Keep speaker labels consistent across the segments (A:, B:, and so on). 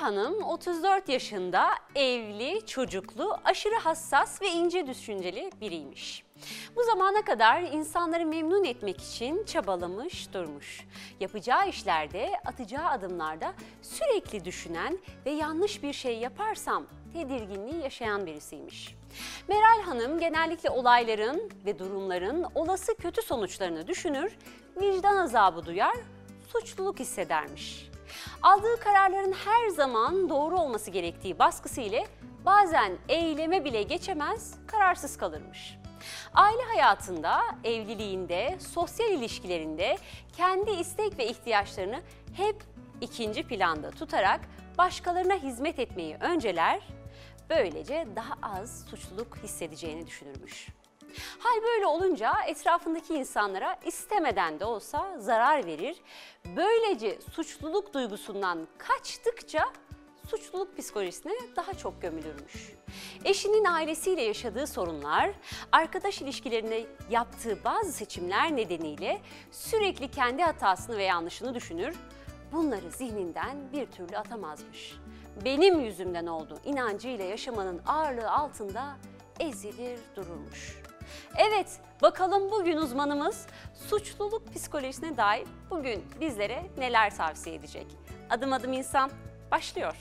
A: Hanım 34 yaşında evli, çocuklu, aşırı hassas ve ince düşünceli biriymiş. Bu zamana kadar insanları memnun etmek için çabalamış durmuş. Yapacağı işlerde, atacağı adımlarda sürekli düşünen ve yanlış bir şey yaparsam tedirginliği yaşayan birisiymiş. Meral Hanım genellikle olayların ve durumların olası kötü sonuçlarını düşünür, vicdan azabı duyar, suçluluk hissedermiş. Aldığı kararların her zaman doğru olması gerektiği baskısı ile bazen eyleme bile geçemez, kararsız kalırmış. Aile hayatında, evliliğinde, sosyal ilişkilerinde kendi istek ve ihtiyaçlarını hep ikinci planda tutarak başkalarına hizmet etmeyi önceler, böylece daha az suçluluk hissedeceğini düşünürmüş. Hal böyle olunca etrafındaki insanlara istemeden de olsa zarar verir. Böylece suçluluk duygusundan kaçtıkça suçluluk psikolojisine daha çok gömülürmüş. Eşinin ailesiyle yaşadığı sorunlar, arkadaş ilişkilerinde yaptığı bazı seçimler nedeniyle sürekli kendi hatasını ve yanlışını düşünür, bunları zihninden bir türlü atamazmış. Benim yüzümden oldu inancıyla yaşamanın ağırlığı altında ezilir dururmuş. Evet, bakalım bugün uzmanımız suçluluk psikolojisine dair bugün bizlere neler tavsiye edecek? Adım adım insan başlıyor.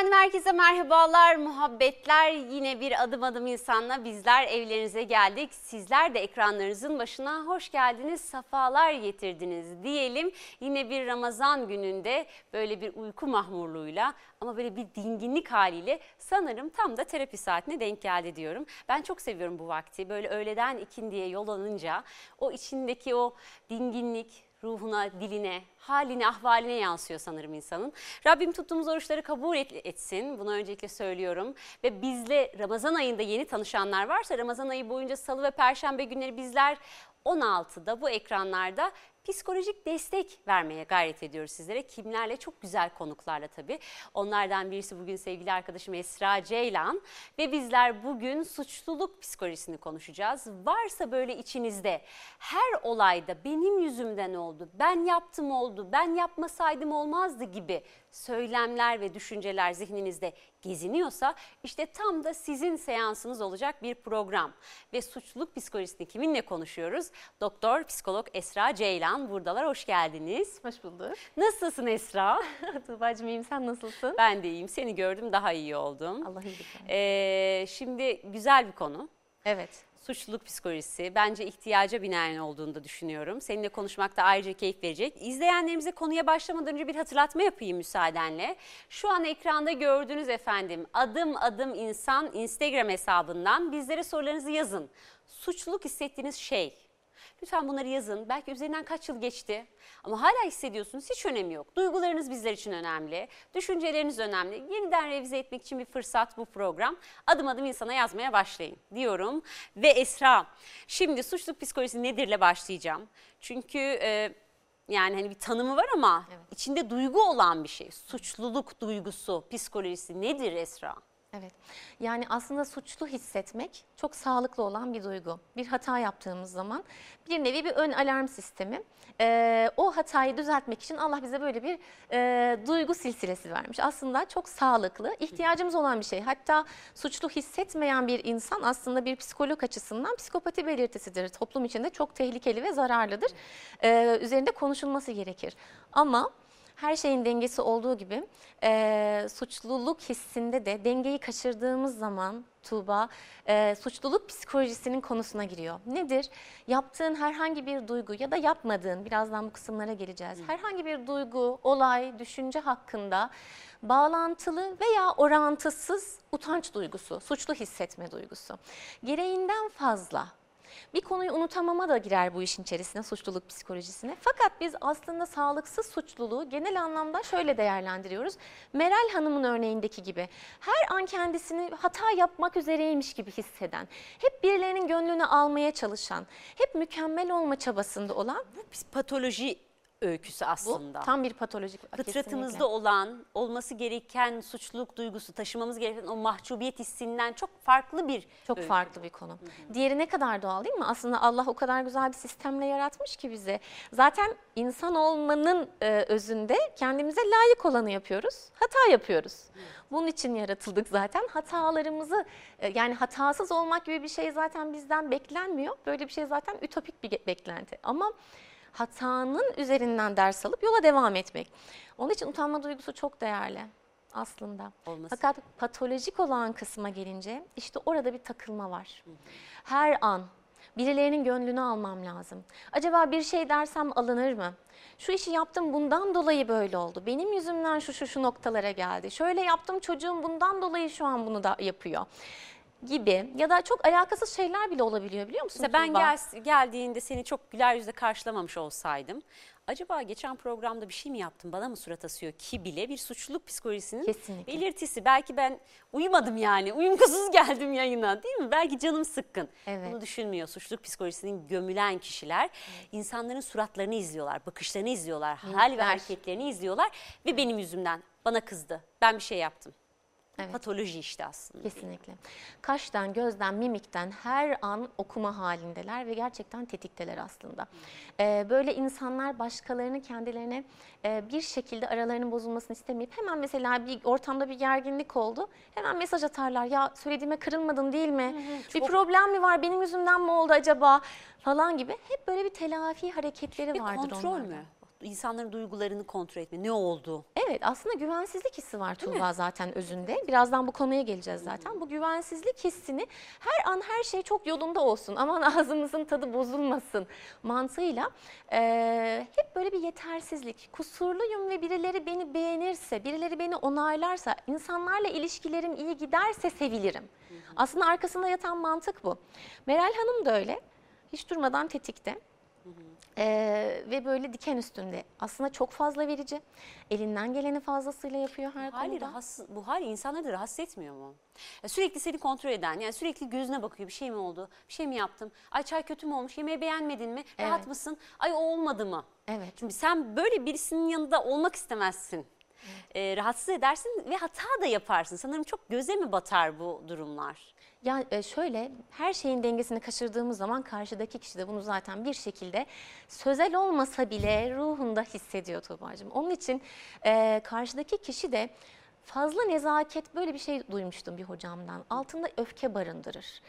A: Efendim herkese merhabalar, muhabbetler. Yine bir adım adım insanla bizler evlerinize geldik. Sizler de ekranlarınızın başına hoş geldiniz, safalar getirdiniz diyelim. Yine bir Ramazan gününde böyle bir uyku mahmurluğuyla ama böyle bir dinginlik haliyle sanırım tam da terapi saatine denk geldi diyorum. Ben çok seviyorum bu vakti. Böyle öğleden ikindiye yol alınca o içindeki o dinginlik, ruhuna, diline, haline, ahvaline yansıyor sanırım insanın. Rabbim tuttuğumuz oruçları kabul etsin. Bunu öncelikle söylüyorum. Ve bizle Ramazan ayında yeni tanışanlar varsa Ramazan ayı boyunca salı ve perşembe günleri bizler 16'da bu ekranlarda psikolojik destek vermeye gayret ediyoruz sizlere. Kimlerle? Çok güzel konuklarla tabii. Onlardan birisi bugün sevgili arkadaşım Esra Ceylan ve bizler bugün suçluluk psikolojisini konuşacağız. Varsa böyle içinizde her olayda benim yüzümden oldu, ben yaptım oldu, ben yapmasaydım olmazdı gibi söylemler ve düşünceler zihninizde geziniyorsa işte tam da sizin seansınız olacak bir program. Ve suçluluk psikolojisini kiminle konuşuyoruz? Doktor psikolog Esra Ceylan buradalar. Hoş geldiniz.
B: Hoş bulduk.
A: Nasılsın Esra?
B: Tuğba'cığım iyiyim. Sen nasılsın?
A: Ben de iyiyim. Seni gördüm daha iyi oldum.
B: Allah iyilik
A: ee, Şimdi güzel bir konu.
B: Evet
A: suçluluk psikolojisi bence ihtiyaca binaen olduğunu da düşünüyorum. Seninle konuşmakta ayrıca keyif verecek. İzleyenlerimize konuya başlamadan önce bir hatırlatma yapayım müsaadenle. Şu an ekranda gördüğünüz efendim adım adım insan Instagram hesabından bizlere sorularınızı yazın. Suçluluk hissettiğiniz şey Lütfen bunları yazın. Belki üzerinden kaç yıl geçti ama hala hissediyorsunuz. Hiç önemi yok. Duygularınız bizler için önemli. Düşünceleriniz önemli. Yeniden revize etmek için bir fırsat bu program. Adım adım insana yazmaya başlayın diyorum. Ve Esra, şimdi suçluluk psikolojisi nedirle başlayacağım. Çünkü... E, yani hani bir tanımı var ama evet. içinde duygu olan bir şey. Suçluluk duygusu, psikolojisi nedir Esra?
B: Evet. Yani aslında suçlu hissetmek çok sağlıklı olan bir duygu. Bir hata yaptığımız zaman bir nevi bir ön alarm sistemi. Ee, o hatayı düzeltmek için Allah bize böyle bir e, duygu silsilesi vermiş. Aslında çok sağlıklı, ihtiyacımız olan bir şey. Hatta suçlu hissetmeyen bir insan aslında bir psikolog açısından psikopati belirtisidir. Toplum içinde çok tehlikeli ve zararlıdır. Ee, üzerinde konuşulması gerekir. Ama her şeyin dengesi olduğu gibi e, suçluluk hissinde de dengeyi kaçırdığımız zaman Tuğba e, suçluluk psikolojisinin konusuna giriyor. Nedir? Yaptığın herhangi bir duygu ya da yapmadığın birazdan bu kısımlara geleceğiz. Herhangi bir duygu, olay, düşünce hakkında bağlantılı veya orantısız utanç duygusu, suçlu hissetme duygusu. Gereğinden fazla bir konuyu unutamama da girer bu işin içerisine, suçluluk psikolojisine. Fakat biz aslında sağlıksız suçluluğu genel anlamda şöyle değerlendiriyoruz. Meral Hanım'ın örneğindeki gibi her an kendisini hata yapmak üzereymiş gibi hisseden, hep birilerinin gönlünü almaya çalışan, hep mükemmel olma çabasında olan.
A: Bu patoloji öyküsü
B: Bu
A: aslında.
B: tam bir patolojik
A: Fıtratımızda
B: kesinlikle.
A: olan, olması gereken suçluluk duygusu, taşımamız gereken o mahcubiyet hissinden çok farklı bir
B: Çok
A: öykü.
B: farklı bir konu. Diğeri ne kadar doğal değil mi? Aslında Allah o kadar güzel bir sistemle yaratmış ki bizi. Zaten insan olmanın e, özünde kendimize layık olanı yapıyoruz. Hata yapıyoruz. Bunun için yaratıldık zaten. Hatalarımızı e, yani hatasız olmak gibi bir şey zaten bizden beklenmiyor. Böyle bir şey zaten ütopik bir beklenti. Ama hatanın üzerinden ders alıp yola devam etmek. Onun için utanma duygusu çok değerli aslında.
A: Olması
B: Fakat patolojik olan kısma gelince işte orada bir takılma var. Her an birilerinin gönlünü almam lazım. Acaba bir şey dersem alınır mı? Şu işi yaptım bundan dolayı böyle oldu. Benim yüzümden şu şu şu noktalara geldi. Şöyle yaptım çocuğum bundan dolayı şu an bunu da yapıyor gibi ya da çok alakasız şeyler bile olabiliyor biliyor musun?
A: Mesela ben
B: Tuğba?
A: gel, geldiğinde seni çok güler yüzle karşılamamış olsaydım acaba geçen programda bir şey mi yaptım bana mı surat asıyor ki bile bir suçluluk psikolojisinin
B: Kesinlikle.
A: belirtisi. Belki ben uyumadım yani uyumsuz geldim yayına değil mi? Belki canım sıkkın.
B: Evet.
A: Bunu düşünmüyor. Suçluluk psikolojisinin gömülen kişiler insanların suratlarını izliyorlar, bakışlarını izliyorlar, hal ve hareketlerini izliyorlar ve benim yüzümden bana kızdı. Ben bir şey yaptım.
B: Evet.
A: Patoloji işte aslında.
B: Kesinlikle. Kaştan, gözden, mimikten her an okuma halindeler ve gerçekten tetikteler aslında. Ee, böyle insanlar başkalarını kendilerine e, bir şekilde aralarının bozulmasını istemeyip hemen mesela bir ortamda bir gerginlik oldu. Hemen mesaj atarlar. Ya söylediğime kırılmadın değil mi? bir problem mi var? Benim yüzümden mi oldu acaba? Falan gibi. Hep böyle bir telafi hareketleri
A: Bir
B: vardır
A: kontrol
B: onlarda.
A: mü? İnsanların duygularını kontrol etme. Ne oldu?
B: Evet aslında güvensizlik hissi var Tuğba zaten özünde. Birazdan bu konuya geleceğiz zaten. Bu güvensizlik hissini her an her şey çok yolunda olsun. Aman ağzımızın tadı bozulmasın mantığıyla eee, hep böyle bir yetersizlik. Kusurluyum ve birileri beni beğenirse, birileri beni onaylarsa, insanlarla ilişkilerim iyi giderse sevilirim. Aslında arkasında yatan mantık bu. Meral Hanım da öyle. Hiç durmadan tetikte. Ee, ve böyle diken üstünde. Aslında çok fazla verici. Elinden geleni fazlasıyla yapıyor her
A: Hali
B: konuda.
A: rahatsız, bu hal insanları da rahatsız etmiyor mu? Ya sürekli seni kontrol eden, yani sürekli gözüne bakıyor. Bir şey mi oldu? Bir şey mi yaptım? Ay çay kötü mü olmuş? Yemeği beğenmedin mi? Rahat
B: Evet.
A: mısın? Ay o olmadı mı?
B: Evet.
A: Şimdi sen böyle birisinin yanında olmak istemezsin. Ee, rahatsız edersin ve hata da yaparsın. Sanırım çok göze mi batar bu durumlar?
B: Ya e, şöyle her şeyin dengesini kaçırdığımız zaman karşıdaki kişi de bunu zaten bir şekilde sözel olmasa bile ruhunda hissediyor Tuğba'cığım. Onun için e, karşıdaki kişi de fazla nezaket böyle bir şey duymuştum bir hocamdan. Altında öfke barındırır.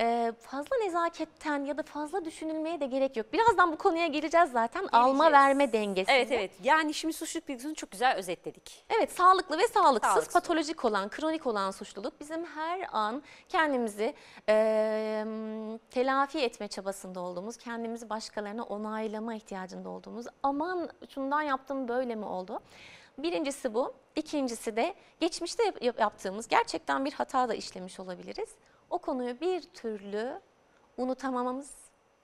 B: E, fazla nezaketten ya da fazla düşünülmeye de gerek yok. Birazdan bu konuya geleceğiz zaten. Alma
A: Geleceğiz.
B: verme dengesi.
A: Evet evet. Yani şimdi suçluluk bilgisini çok güzel özetledik.
B: Evet sağlıklı ve sağlıksız,
A: Sağlıksız.
B: patolojik olan, kronik olan suçluluk bizim her an kendimizi e, telafi etme çabasında olduğumuz, kendimizi başkalarına onaylama ihtiyacında olduğumuz, aman şundan yaptım böyle mi oldu? Birincisi bu. İkincisi de geçmişte yap- yap- yaptığımız gerçekten bir hata da işlemiş olabiliriz. O konuyu bir türlü unutamamamız,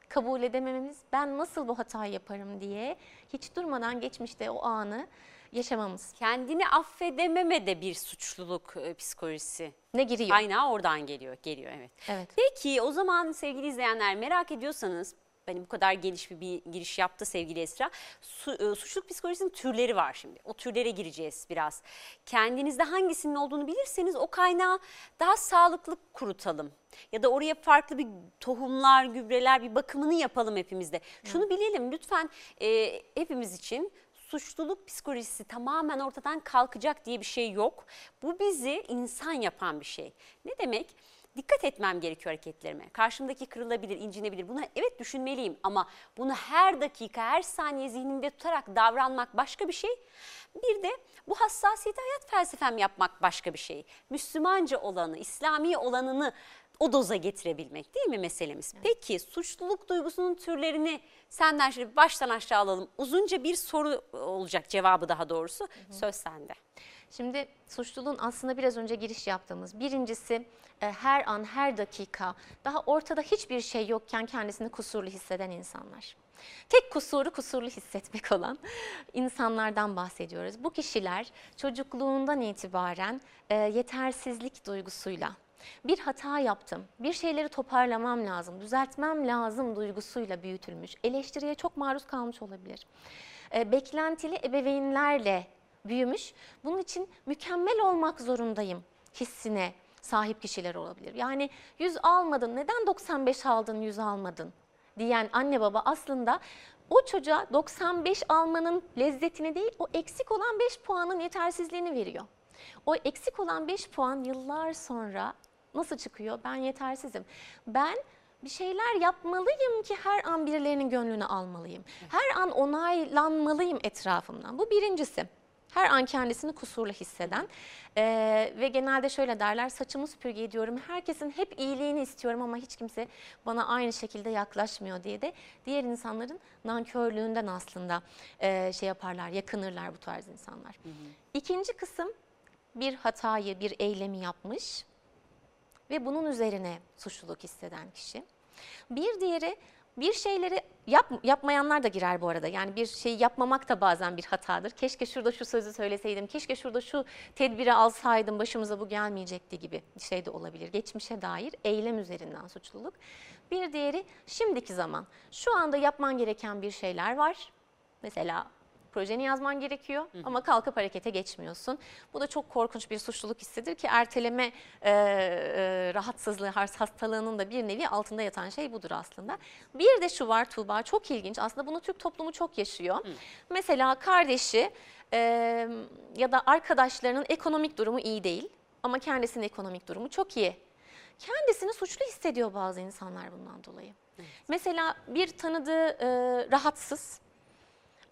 B: kabul edemememiz, ben nasıl bu hatayı yaparım diye hiç durmadan geçmişte o anı yaşamamız.
A: Kendini affedememe de bir suçluluk e, psikolojisi.
B: Ne giriyor?
A: Kaynağı oradan geliyor. Geliyor evet.
B: Evet.
A: Peki o zaman sevgili izleyenler merak ediyorsanız hani bu kadar geniş bir, bir giriş yaptı sevgili Esra. Su, e, suçluluk psikolojisinin türleri var şimdi. O türlere gireceğiz biraz. Kendinizde hangisinin olduğunu bilirseniz o kaynağı daha sağlıklı kurutalım. Ya da oraya farklı bir tohumlar, gübreler bir bakımını yapalım hepimizde. Şunu bilelim lütfen e, hepimiz için suçluluk psikolojisi tamamen ortadan kalkacak diye bir şey yok. Bu bizi insan yapan bir şey. Ne demek? Dikkat etmem gerekiyor hareketlerime. Karşımdaki kırılabilir, incinebilir. Buna evet düşünmeliyim ama bunu her dakika, her saniye zihninde tutarak davranmak başka bir şey. Bir de bu hassasiyeti hayat felsefem yapmak başka bir şey. Müslümanca olanı, İslami olanını o doza getirebilmek değil mi meselemiz? Peki suçluluk duygusunun türlerini senden şöyle baştan aşağı alalım. Uzunca bir soru olacak cevabı daha doğrusu. Söz sende.
B: Şimdi suçluluğun aslında biraz önce giriş yaptığımız birincisi e, her an her dakika daha ortada hiçbir şey yokken kendisini kusurlu hisseden insanlar. Tek kusuru kusurlu hissetmek olan insanlardan bahsediyoruz. Bu kişiler çocukluğundan itibaren e, yetersizlik duygusuyla bir hata yaptım, bir şeyleri toparlamam lazım, düzeltmem lazım duygusuyla büyütülmüş, eleştiriye çok maruz kalmış olabilir. e, beklentili ebeveynlerle büyümüş. Bunun için mükemmel olmak zorundayım hissine sahip kişiler olabilir. Yani 100 almadın neden 95 aldın 100 almadın diyen anne baba aslında o çocuğa 95 almanın lezzetini değil o eksik olan 5 puanın yetersizliğini veriyor. O eksik olan 5 puan yıllar sonra nasıl çıkıyor? Ben yetersizim. Ben bir şeyler yapmalıyım ki her an birilerinin gönlünü almalıyım. Her an onaylanmalıyım etrafımdan. Bu birincisi. Her an kendisini kusurlu hisseden Ee, ve genelde şöyle derler saçımı süpürge ediyorum herkesin hep iyiliğini istiyorum ama hiç kimse bana aynı şekilde yaklaşmıyor diye de diğer insanların nankörlüğünden aslında e, şey yaparlar yakınırlar bu tarz insanlar. İkinci kısım bir hatayı bir eylemi yapmış ve bunun üzerine suçluluk hisseden kişi. Bir diğeri bir şeyleri yap, yapmayanlar da girer bu arada. Yani bir şeyi yapmamak da bazen bir hatadır. Keşke şurada şu sözü söyleseydim, keşke şurada şu tedbiri alsaydım başımıza bu gelmeyecekti gibi bir şey de olabilir. Geçmişe dair eylem üzerinden suçluluk. Bir diğeri şimdiki zaman. Şu anda yapman gereken bir şeyler var. Mesela projeni yazman gerekiyor ama kalkıp harekete geçmiyorsun. Bu da çok korkunç bir suçluluk hissidir ki erteleme e, e, rahatsızlığı, hastalığının da bir nevi altında yatan şey budur aslında. Bir de şu var Tuğba çok ilginç aslında bunu Türk toplumu çok yaşıyor. Mesela kardeşi e, ya da arkadaşlarının ekonomik durumu iyi değil ama kendisinin ekonomik durumu çok iyi. Kendisini suçlu hissediyor bazı insanlar bundan dolayı. Mesela bir tanıdığı e, rahatsız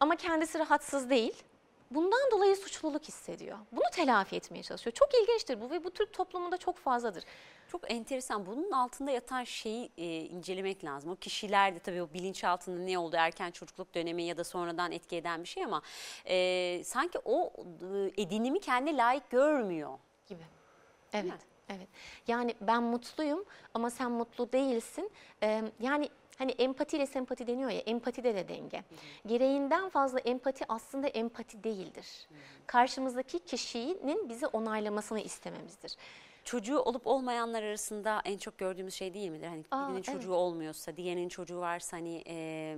B: ama kendisi rahatsız değil. Bundan dolayı suçluluk hissediyor. Bunu telafi etmeye çalışıyor. Çok ilginçtir bu ve bu Türk toplumunda çok fazladır.
A: Çok enteresan. Bunun altında yatan şeyi e, incelemek lazım. O kişilerde tabii o bilinçaltında ne oldu erken çocukluk dönemi ya da sonradan etki eden bir şey ama e, sanki o e, edinimi kendine layık görmüyor.
B: Gibi. Evet. Evet. Yani ben mutluyum ama sen mutlu değilsin. Ee, yani hani empati ile sempati deniyor ya empatide de denge. Gereğinden fazla empati aslında empati değildir. Karşımızdaki kişinin bizi onaylamasını istememizdir.
A: Çocuğu olup olmayanlar arasında en çok gördüğümüz şey değil midir? Hani
B: Aa,
A: birinin
B: evet.
A: çocuğu olmuyorsa, diğerinin çocuğu varsa hani e,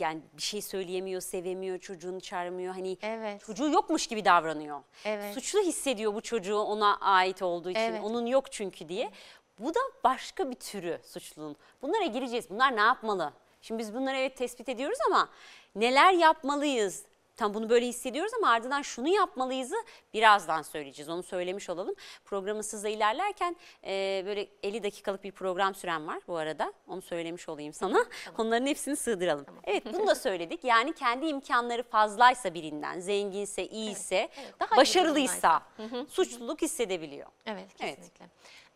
A: yani bir şey söyleyemiyor, sevemiyor, çocuğunu çağırmıyor. Hani
B: Evet.
A: çocuğu yokmuş gibi davranıyor.
B: Evet.
A: Suçlu hissediyor bu çocuğu ona ait olduğu için.
B: Evet.
A: Onun yok çünkü diye. Bu da başka bir türü suçluluğun. Bunlara gireceğiz. Bunlar ne yapmalı? Şimdi biz bunları evet tespit ediyoruz ama neler yapmalıyız? Tam bunu böyle hissediyoruz ama ardından şunu yapmalıyızı birazdan söyleyeceğiz. Onu söylemiş olalım. Programımız hızla ilerlerken e, böyle 50 dakikalık bir program süren var bu arada. Onu söylemiş olayım sana. Onların hepsini sığdıralım. Evet bunu da söyledik. Yani kendi imkanları fazlaysa birinden, zenginse, iyiyse,
B: evet. Daha iyi
A: başarılıysa suçluluk hissedebiliyor.
B: Evet
A: Evet.
B: kesinlikle.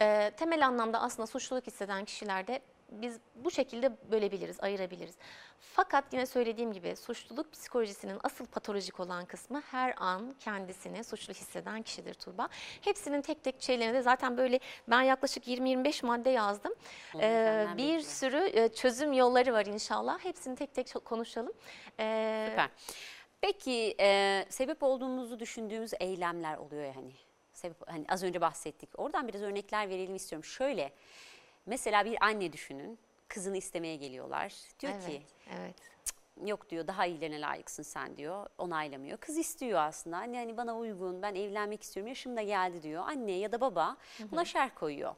B: Ee, temel anlamda aslında suçluluk hisseden kişilerde biz bu şekilde bölebiliriz, ayırabiliriz. Fakat yine söylediğim gibi suçluluk psikolojisinin asıl patolojik olan kısmı her an kendisini suçlu hisseden kişidir Tuğba. Hepsinin tek tek şeylerini de zaten böyle ben yaklaşık 20-25 madde yazdım. Ee, bir
A: bekliyorum.
B: sürü e, çözüm yolları var inşallah. Hepsini tek tek konuşalım. Ee,
A: Süper. Peki e, sebep olduğumuzu düşündüğümüz eylemler oluyor ya hani. Sebep, hani az önce bahsettik. Oradan biraz örnekler verelim istiyorum. Şöyle mesela bir anne düşünün. Kızını istemeye geliyorlar. Diyor
B: evet,
A: ki
B: evet.
A: yok diyor daha iyilerine layıksın sen diyor. Onaylamıyor. Kız istiyor aslında. Anne hani bana uygun ben evlenmek istiyorum yaşım da geldi diyor. Anne ya da baba buna şer koyuyor.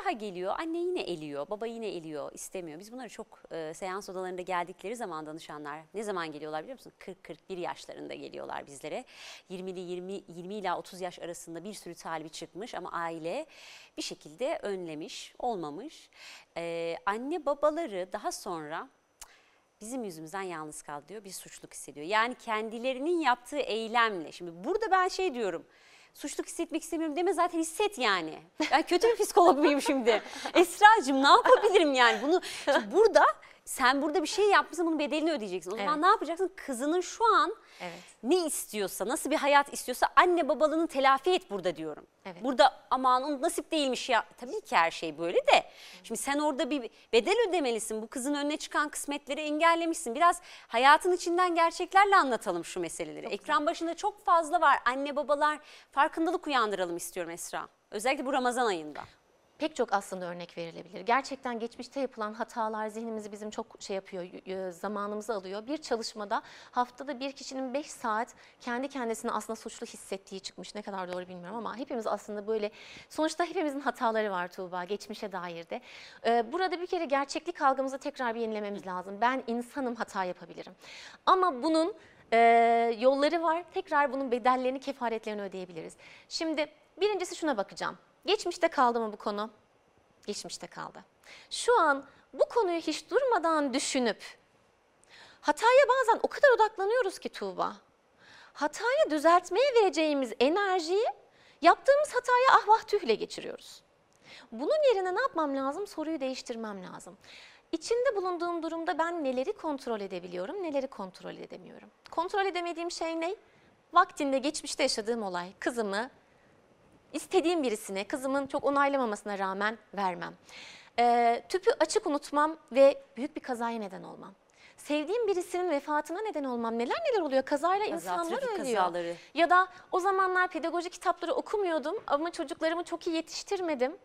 A: Daha geliyor anne yine eliyor baba yine eliyor istemiyor. Biz bunları çok e, seans odalarında geldikleri zaman danışanlar ne zaman geliyorlar biliyor musun? 40-41 yaşlarında geliyorlar bizlere. 20'li 20, 20 ila 30 yaş arasında bir sürü talibi çıkmış ama aile bir şekilde önlemiş olmamış. E, anne babaları daha sonra bizim yüzümüzden yalnız kaldı diyor. Bir suçluluk hissediyor. Yani kendilerinin yaptığı eylemle. Şimdi burada ben şey diyorum. Suçluluk hissetmek istemiyorum deme zaten hisset yani. Ben kötü bir psikolog muyum şimdi? Esra'cığım ne yapabilirim yani? Bunu Şimdi burada sen burada bir şey yapmışsın bunun bedelini ödeyeceksin. O zaman
B: Evet.
A: ne yapacaksın? Kızının şu an
B: Evet.
A: ne istiyorsa, nasıl bir hayat istiyorsa anne babalığını telafi et burada diyorum.
B: Evet.
A: Burada aman onun nasip değilmiş ya. Tabii ki her şey böyle de. Şimdi sen orada bir bedel ödemelisin. Bu kızın önüne çıkan kısmetleri engellemişsin. Biraz hayatın içinden gerçeklerle anlatalım şu meseleleri. Ekran başında çok fazla var. Anne babalar farkındalık uyandıralım istiyorum Esra. Özellikle bu Ramazan ayında.
B: Pek çok aslında örnek verilebilir. Gerçekten geçmişte yapılan hatalar zihnimizi bizim çok şey yapıyor, zamanımızı alıyor. Bir çalışmada haftada bir kişinin 5 saat kendi kendisini aslında suçlu hissettiği çıkmış. Ne kadar doğru bilmiyorum ama hepimiz aslında böyle, sonuçta hepimizin hataları var Tuğba, geçmişe dair de. Ee, burada bir kere gerçeklik algımızı tekrar bir yenilememiz lazım. Ben insanım, hata yapabilirim. Ama bunun e, yolları var. Tekrar bunun bedellerini, kefaretlerini ödeyebiliriz. Şimdi birincisi şuna bakacağım. Geçmişte kaldı mı bu konu? Geçmişte kaldı. Şu an bu konuyu hiç durmadan düşünüp hataya bazen o kadar odaklanıyoruz ki Tuğba. Hatayı düzeltmeye vereceğimiz enerjiyi yaptığımız hataya ah vah tühle geçiriyoruz. Bunun yerine ne yapmam lazım? Soruyu değiştirmem lazım. İçinde bulunduğum durumda ben neleri kontrol edebiliyorum, neleri kontrol edemiyorum. Kontrol edemediğim şey ne? Vaktinde geçmişte yaşadığım olay. Kızımı istediğim birisine, kızımın çok onaylamamasına rağmen vermem. Ee, tüpü açık unutmam ve büyük bir kazaya neden olmam. Sevdiğim birisinin vefatına neden olmam. Neler neler oluyor? Kazayla
A: Kaza,
B: insanlar
A: trafik
B: ölüyor.
A: kazaları.
B: Ya da o zamanlar pedagoji kitapları okumuyordum ama çocuklarımı çok iyi yetiştirmedim.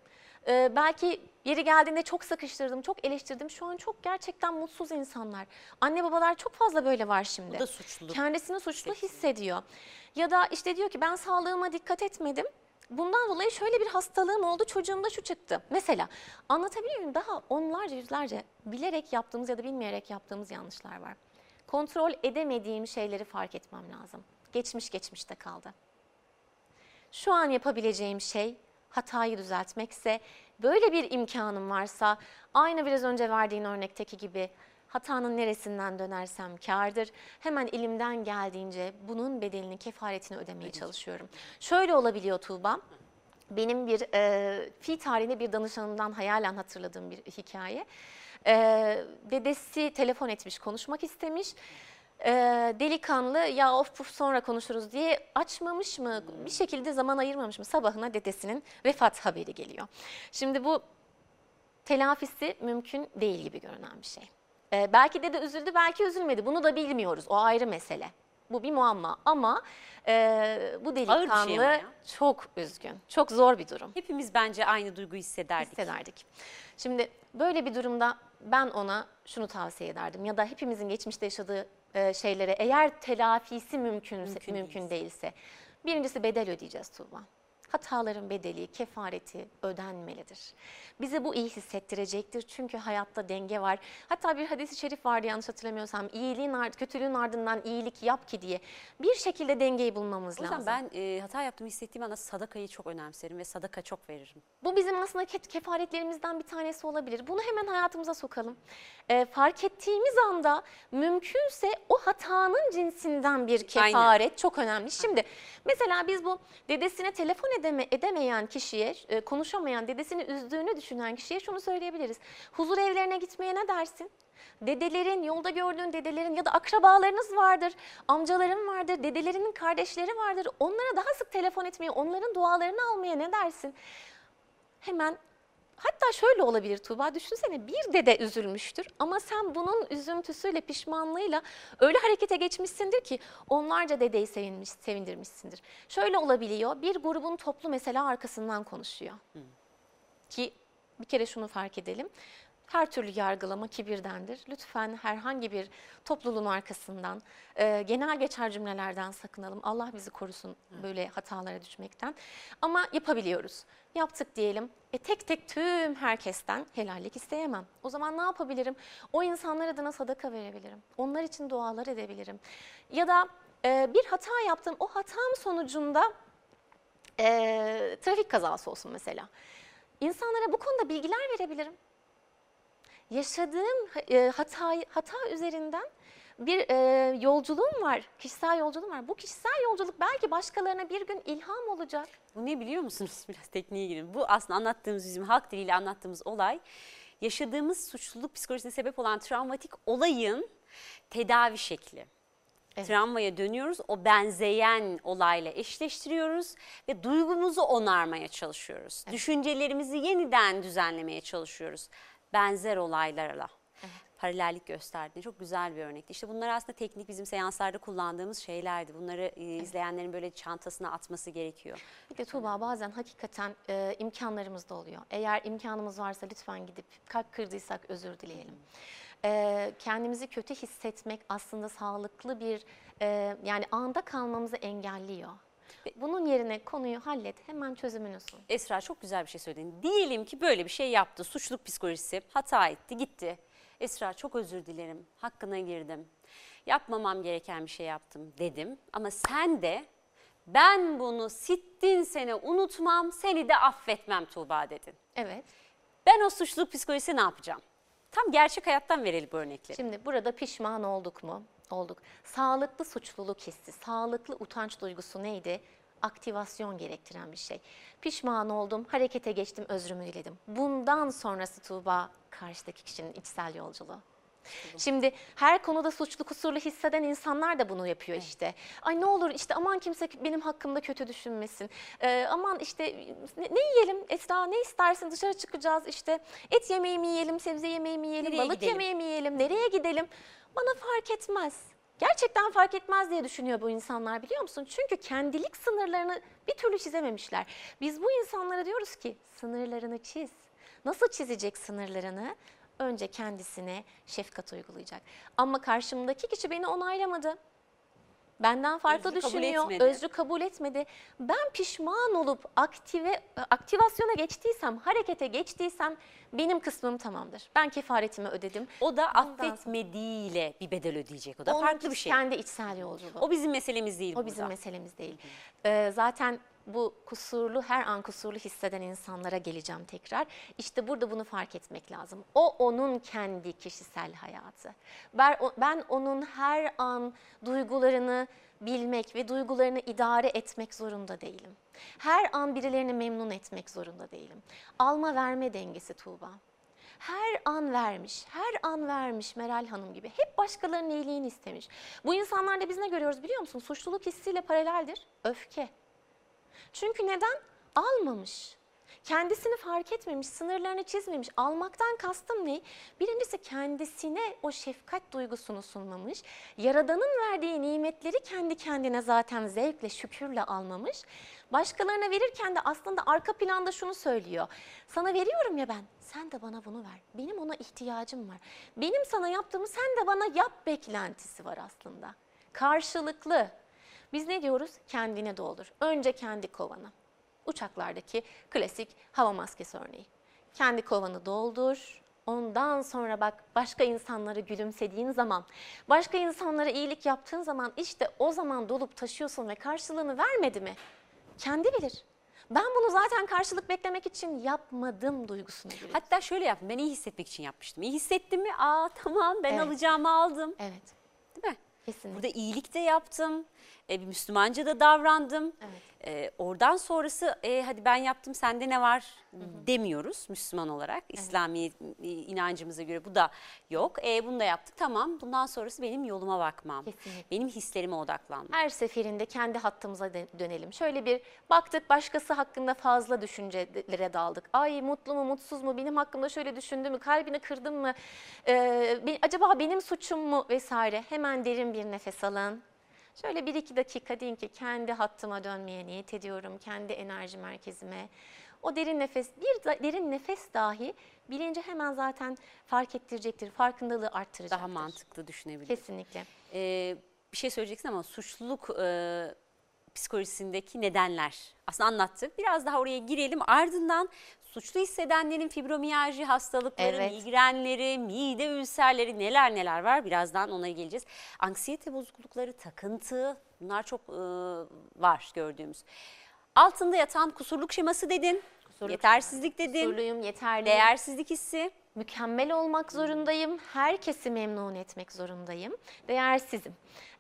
B: Ee, belki yeri geldiğinde çok sıkıştırdım, çok eleştirdim. Şu an çok gerçekten mutsuz insanlar. Anne babalar çok fazla böyle var şimdi.
A: Bu da suçluluk.
B: Kendisini suçlu hissediyor. Ya da işte diyor ki ben sağlığıma dikkat etmedim. Bundan dolayı şöyle bir hastalığım oldu, çocuğumda şu çıktı. Mesela anlatabiliyor muyum? Daha onlarca yüzlerce bilerek yaptığımız ya da bilmeyerek yaptığımız yanlışlar var. Kontrol edemediğim şeyleri fark etmem lazım. Geçmiş geçmişte kaldı. Şu an yapabileceğim şey hatayı düzeltmekse, böyle bir imkanım varsa aynı biraz önce verdiğin örnekteki gibi hatanın neresinden dönersem kârdır. Hemen elimden geldiğince bunun bedelini, kefaretini ödemeye çalışıyorum. Şöyle olabiliyor Tuğba. Benim bir e, fi tarihinde bir danışanımdan hayalen hatırladığım bir hikaye. E, dedesi telefon etmiş, konuşmak istemiş. E, delikanlı ya of puf sonra konuşuruz diye açmamış mı? Bir şekilde zaman ayırmamış mı? Sabahına dedesinin vefat haberi geliyor. Şimdi bu telafisi mümkün değil gibi görünen bir şey. Ee, belki de de üzüldü, belki üzülmedi. Bunu da bilmiyoruz. O ayrı mesele. Bu bir muamma ama e, bu
A: şey
B: delikanlı
A: ama
B: çok üzgün. Çok zor bir durum
A: Hepimiz bence aynı duyguyu hissederdik.
B: hissederdik. Şimdi böyle bir durumda ben ona şunu tavsiye ederdim ya da hepimizin geçmişte yaşadığı e, şeylere eğer telafisi mümkünse,
A: Mümkün
B: mümkün, değilse birincisi bedel ödeyeceğiz Tuğba. Hataların bedeli, kefareti ödenmelidir. Bize bu iyi hissettirecektir çünkü hayatta denge var. Hatta bir hadis-i şerif vardı yanlış hatırlamıyorsam. İyiliğin ard- kötülüğün ardından iyilik yap ki diye. Bir şekilde dengeyi bulmamız
A: O
B: lazım.
A: yüzden ben e, hata yaptığımı hissettiğim anda sadakayı çok önemserim ve sadaka çok veririm.
B: Bu bizim aslında ke- kefaretlerimizden bir tanesi olabilir. Bunu hemen hayatımıza sokalım. Ee, fark ettiğimiz anda mümkünse o hatanın cinsinden bir kefaret çok önemli. Şimdi mesela biz bu dedesine telefon edeme, edemeyen kişiye, e, konuşamayan, dedesini üzdüğünü düşünen kişiye şunu söyleyebiliriz. Huzur evlerine gitmeye ne dersin? Dedelerin, yolda gördüğün dedelerin ya da akrabalarınız vardır, amcaların vardır, dedelerinin kardeşleri vardır. Onlara daha sık telefon etmeye, onların dualarını almaya ne dersin? hemen hatta şöyle olabilir Tuğba düşünsene bir dede üzülmüştür ama sen bunun üzüntüsüyle pişmanlığıyla öyle harekete geçmişsindir ki onlarca dedeyi sevinmiş, sevindirmişsindir. Şöyle olabiliyor bir grubun toplu mesela arkasından konuşuyor ki bir kere şunu fark edelim. Her türlü yargılama kibirdendir. Lütfen herhangi bir topluluğun arkasından e, genel geçer cümlelerden sakınalım. Allah bizi korusun böyle hatalara düşmekten. Ama yapabiliyoruz. Yaptık diyelim. E tek tek tüm herkesten helallik isteyemem. O zaman ne yapabilirim? O insanlar adına sadaka verebilirim. Onlar için dualar edebilirim. Ya da e, bir hata yaptım. O hatam sonucunda e, trafik kazası olsun mesela. İnsanlara bu konuda bilgiler verebilirim. Yaşadığım e, hata, hata üzerinden bir e, yolculuğum var, kişisel yolculuğum var. Bu kişisel yolculuk belki başkalarına bir gün ilham olacak.
A: Bu ne biliyor musunuz? Biraz tekniğe girin. Bu aslında anlattığımız bizim halk diliyle anlattığımız olay yaşadığımız suçluluk psikolojisine sebep olan travmatik olayın tedavi şekli.
B: Evet.
A: Travmaya dönüyoruz, o benzeyen olayla eşleştiriyoruz ve duygumuzu onarmaya çalışıyoruz. Düşüncelerimizi yeniden düzenlemeye çalışıyoruz benzer olaylarla. paralellik gösterdiğinde çok güzel bir örnekti. İşte bunlar aslında teknik bizim seanslarda kullandığımız şeylerdi. Bunları e, izleyenlerin böyle çantasına atması gerekiyor.
B: Bir de Tuğba bazen hakikaten e, imkanlarımız da oluyor. Eğer imkanımız varsa lütfen gidip kalp kırdıysak özür dileyelim. E, kendimizi kötü hissetmek aslında sağlıklı bir e, yani anda kalmamızı engelliyor. Bunun yerine konuyu hallet hemen çözümünü sun.
A: Esra çok güzel bir şey söyledin. Diyelim ki böyle bir şey yaptı. Suçluluk psikolojisi hata etti gitti. Esra çok özür dilerim. Hakkına girdim. Yapmamam gereken bir şey yaptım dedim. Ama sen de ben bunu sittin sene unutmam seni de affetmem Tuğba dedin.
B: Evet.
A: Ben o suçluluk psikolojisi ne yapacağım? Tam gerçek hayattan verelim bu örnekleri.
B: Şimdi burada pişman olduk mu? Olduk. Sağlıklı suçluluk hissi, sağlıklı utanç duygusu neydi? Aktivasyon gerektiren bir şey. Pişman oldum, harekete geçtim, özrümü diledim. Bundan sonrası Tuğba karşıdaki kişinin içsel yolculuğu. Şimdi her konuda suçlu kusurlu hisseden insanlar da bunu yapıyor işte. Ay ne olur işte aman kimse benim hakkımda kötü düşünmesin. Ee, aman işte ne, ne yiyelim Esra ne istersin dışarı çıkacağız işte et yemeği mi yiyelim sebze yemeği mi yiyelim
A: Nereye
B: balık
A: gidelim?
B: yemeği mi yiyelim nereye gidelim bana fark etmez. Gerçekten fark etmez diye düşünüyor bu insanlar biliyor musun? Çünkü kendilik sınırlarını bir türlü çizememişler. Biz bu insanlara diyoruz ki sınırlarını çiz. Nasıl çizecek sınırlarını? Önce kendisine şefkat uygulayacak. Ama karşımdaki kişi beni onaylamadı. Benden farklı
A: kabul
B: düşünüyor,
A: etmedi.
B: özrü kabul etmedi. Ben pişman olup aktive aktivasyona geçtiysem, harekete geçtiysem benim kısmım tamamdır. Ben kefaretimi ödedim.
A: O da affetmediğiyle bir bedel ödeyecek. O da
B: Onun
A: farklı bir şey.
B: Kendi içsel yolculuğu.
A: O bizim meselemiz değil
B: O bizim
A: burada.
B: meselemiz değil. Ee, zaten bu kusurlu, her an kusurlu hisseden insanlara geleceğim tekrar. İşte burada bunu fark etmek lazım. O onun kendi kişisel hayatı. Ben, ben onun her an duygularını bilmek ve duygularını idare etmek zorunda değilim. Her an birilerini memnun etmek zorunda değilim. Alma verme dengesi Tuğba. Her an vermiş, her an vermiş Meral Hanım gibi. Hep başkalarının iyiliğini istemiş. Bu insanlarda biz ne görüyoruz biliyor musun? Suçluluk hissiyle paraleldir. Öfke. Çünkü neden? Almamış. Kendisini fark etmemiş, sınırlarını çizmemiş. Almaktan kastım ne? Birincisi kendisine o şefkat duygusunu sunmamış. Yaradanın verdiği nimetleri kendi kendine zaten zevkle, şükürle almamış. Başkalarına verirken de aslında arka planda şunu söylüyor. Sana veriyorum ya ben, sen de bana bunu ver. Benim ona ihtiyacım var. Benim sana yaptığımı sen de bana yap beklentisi var aslında. Karşılıklı. Biz ne diyoruz? Kendine doldur. Önce kendi kovanı. Uçaklardaki klasik hava maskesi örneği. Kendi kovanı doldur. Ondan sonra bak başka insanları gülümsediğin zaman, başka insanlara iyilik yaptığın zaman işte o zaman dolup taşıyorsun ve karşılığını vermedi mi? Kendi bilir. Ben bunu zaten karşılık beklemek için yapmadım duygusunu bilir.
A: Hatta şöyle yaptım. Ben iyi hissetmek için yapmıştım. İyi hissettim mi? Aa tamam ben
B: Evet.
A: alacağımı aldım.
B: Evet,
A: Değil mi?
B: kesinlikle.
A: Burada iyilik de yaptım. E, bir Müslümanca da davrandım.
B: Evet.
A: E, oradan sonrası e, hadi ben yaptım sende ne var demiyoruz Müslüman olarak. İslami e, inancımıza göre bu da yok. E, bunu da yaptık tamam bundan sonrası benim yoluma bakmam.
B: Kesinlikle.
A: Benim hislerime odaklanmam.
B: Her seferinde kendi hattımıza dö- dönelim. Şöyle bir baktık başkası hakkında fazla düşüncelere daldık. Ay mutlu mu mutsuz mu benim hakkımda şöyle düşündü mü kalbini kırdım mı Ee, acaba benim suçum mu vesaire hemen derin bir nefes alın. Şöyle bir iki dakika deyin ki kendi hattıma dönmeye niyet ediyorum. Kendi enerji merkezime. O derin nefes, bir da- derin nefes dahi bilinci hemen zaten fark ettirecektir. Farkındalığı arttıracaktır.
A: Daha mantıklı düşünebilirim.
B: Kesinlikle.
A: Ee, bir şey söyleyeceksin ama suçluluk e, psikolojisindeki nedenler. Aslında anlattık. Biraz daha oraya girelim. Ardından suçlu hissedenlerin fibromiyalji hastalıkları,
B: Evet.
A: migrenleri, mide ülserleri neler neler var. Birazdan ona geleceğiz. Anksiyete bozuklukları, takıntı bunlar çok e, var gördüğümüz. Altında yatan kusurluk şeması dedin.
B: Kusurluk
A: yetersizlik dedin.
B: Kusurluyum, yeterliyim.
A: Değersizlik hissi.
B: Mükemmel olmak zorundayım. Herkesi memnun etmek zorundayım. Değersizim.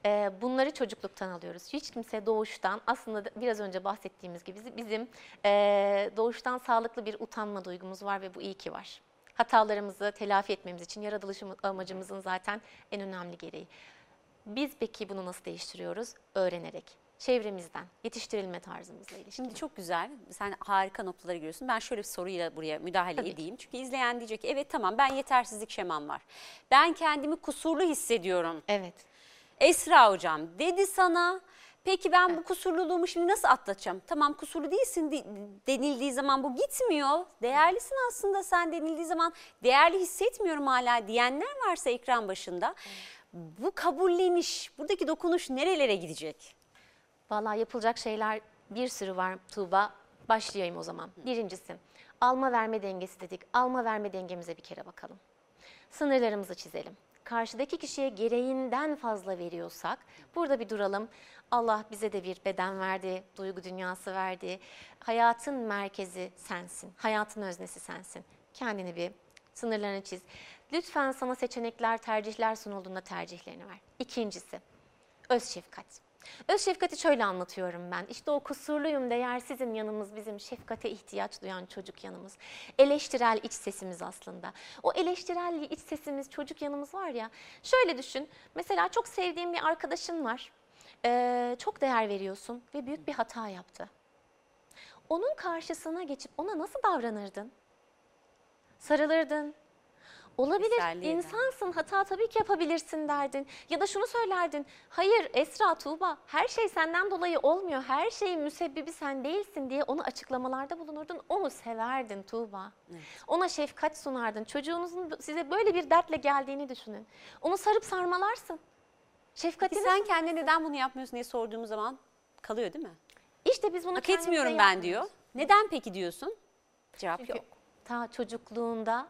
B: Ee, bunları çocukluktan alıyoruz. Hiç kimse doğuştan aslında da biraz önce bahsettiğimiz gibi bizim e, doğuştan sağlıklı bir utanma duygumuz var ve bu iyi ki var. Hatalarımızı telafi etmemiz için yaratılış amacımızın zaten en önemli gereği. Biz peki bunu nasıl değiştiriyoruz? Öğrenerek, çevremizden, yetiştirilme tarzımızla ilişkili.
A: Şimdi çok güzel. Sen harika noktaları görüyorsun. Ben şöyle bir soruyla buraya müdahale
B: Tabii ki.
A: edeyim. Çünkü izleyen diyecek ki evet tamam ben yetersizlik şemam var. Ben kendimi kusurlu hissediyorum.
B: Evet.
A: Esra hocam dedi sana. Peki ben bu kusurluluğumu şimdi nasıl atlatacağım? Tamam kusurlu değilsin de- denildiği zaman bu gitmiyor. Değerlisin aslında sen denildiği zaman değerli hissetmiyorum hala diyenler varsa ekran başında. Bu kabulleniş, buradaki dokunuş nerelere gidecek?
B: Vallahi yapılacak şeyler bir sürü var Tuğba. Başlayayım o zaman. Birincisi alma verme dengesi dedik. Alma verme dengemize bir kere bakalım. Sınırlarımızı çizelim. Karşıdaki kişiye gereğinden fazla veriyorsak burada bir duralım. Allah bize de bir beden verdi, duygu dünyası verdi. Hayatın merkezi sensin. Hayatın öznesi sensin. Kendini bir sınırlarını çiz. Lütfen sana seçenekler, tercihler sunulduğunda tercihlerini ver. İkincisi öz şefkat. Öz şefkati şöyle anlatıyorum ben. İşte o kusurluyum, değersizim yanımız bizim şefkate ihtiyaç duyan çocuk yanımız. Eleştirel iç sesimiz aslında. O eleştirel iç sesimiz, çocuk yanımız var ya. Şöyle düşün. Mesela çok sevdiğin bir arkadaşın var. Ee, çok değer veriyorsun ve büyük bir hata yaptı. Onun karşısına geçip ona nasıl davranırdın? Sarılırdın, Olabilir. İnsansın. Hata tabii ki yapabilirsin derdin. Ya da şunu söylerdin. Hayır Esra, Tuğba her şey senden dolayı olmuyor. Her şeyin müsebbibi sen değilsin diye onu açıklamalarda bulunurdun. Onu severdin Tuğba. Ona şefkat sunardın. Çocuğunuzun size böyle bir dertle geldiğini düşünün. Onu sarıp sarmalarsın.
A: Peki
B: Şefkatini
A: sen kendine neden bunu yapmıyorsun diye sorduğumuz zaman kalıyor değil mi?
B: İşte biz bunu
A: Hak etmiyorum ben
B: yapmıyoruz.
A: diyor. Neden peki diyorsun? Cevap
B: Çünkü
A: yok.
B: ta çocukluğunda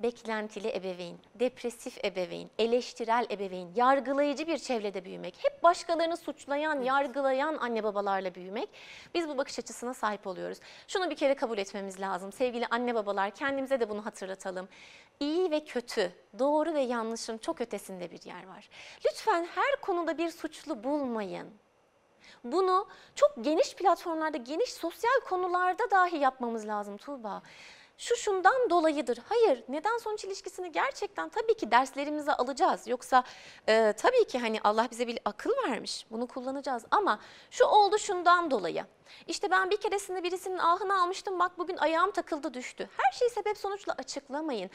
B: beklentili ebeveyn, depresif ebeveyn, eleştirel ebeveyn, yargılayıcı bir çevrede büyümek, hep başkalarını suçlayan, yargılayan anne babalarla büyümek, biz bu bakış açısına sahip oluyoruz. Şunu bir kere kabul etmemiz lazım. Sevgili anne babalar kendimize de bunu hatırlatalım. İyi ve kötü, doğru ve yanlışın çok ötesinde bir yer var. Lütfen her konuda bir suçlu bulmayın. Bunu çok geniş platformlarda, geniş sosyal konularda dahi yapmamız lazım Tuğba. Şu şundan dolayıdır. Hayır, neden sonuç ilişkisini gerçekten tabii ki derslerimize alacağız. Yoksa e, tabii ki hani Allah bize bir akıl vermiş. Bunu kullanacağız ama şu oldu şundan dolayı. İşte ben bir keresinde birisinin ahını almıştım bak bugün ayağım takıldı düştü. Her şeyi sebep sonuçla açıklamayın.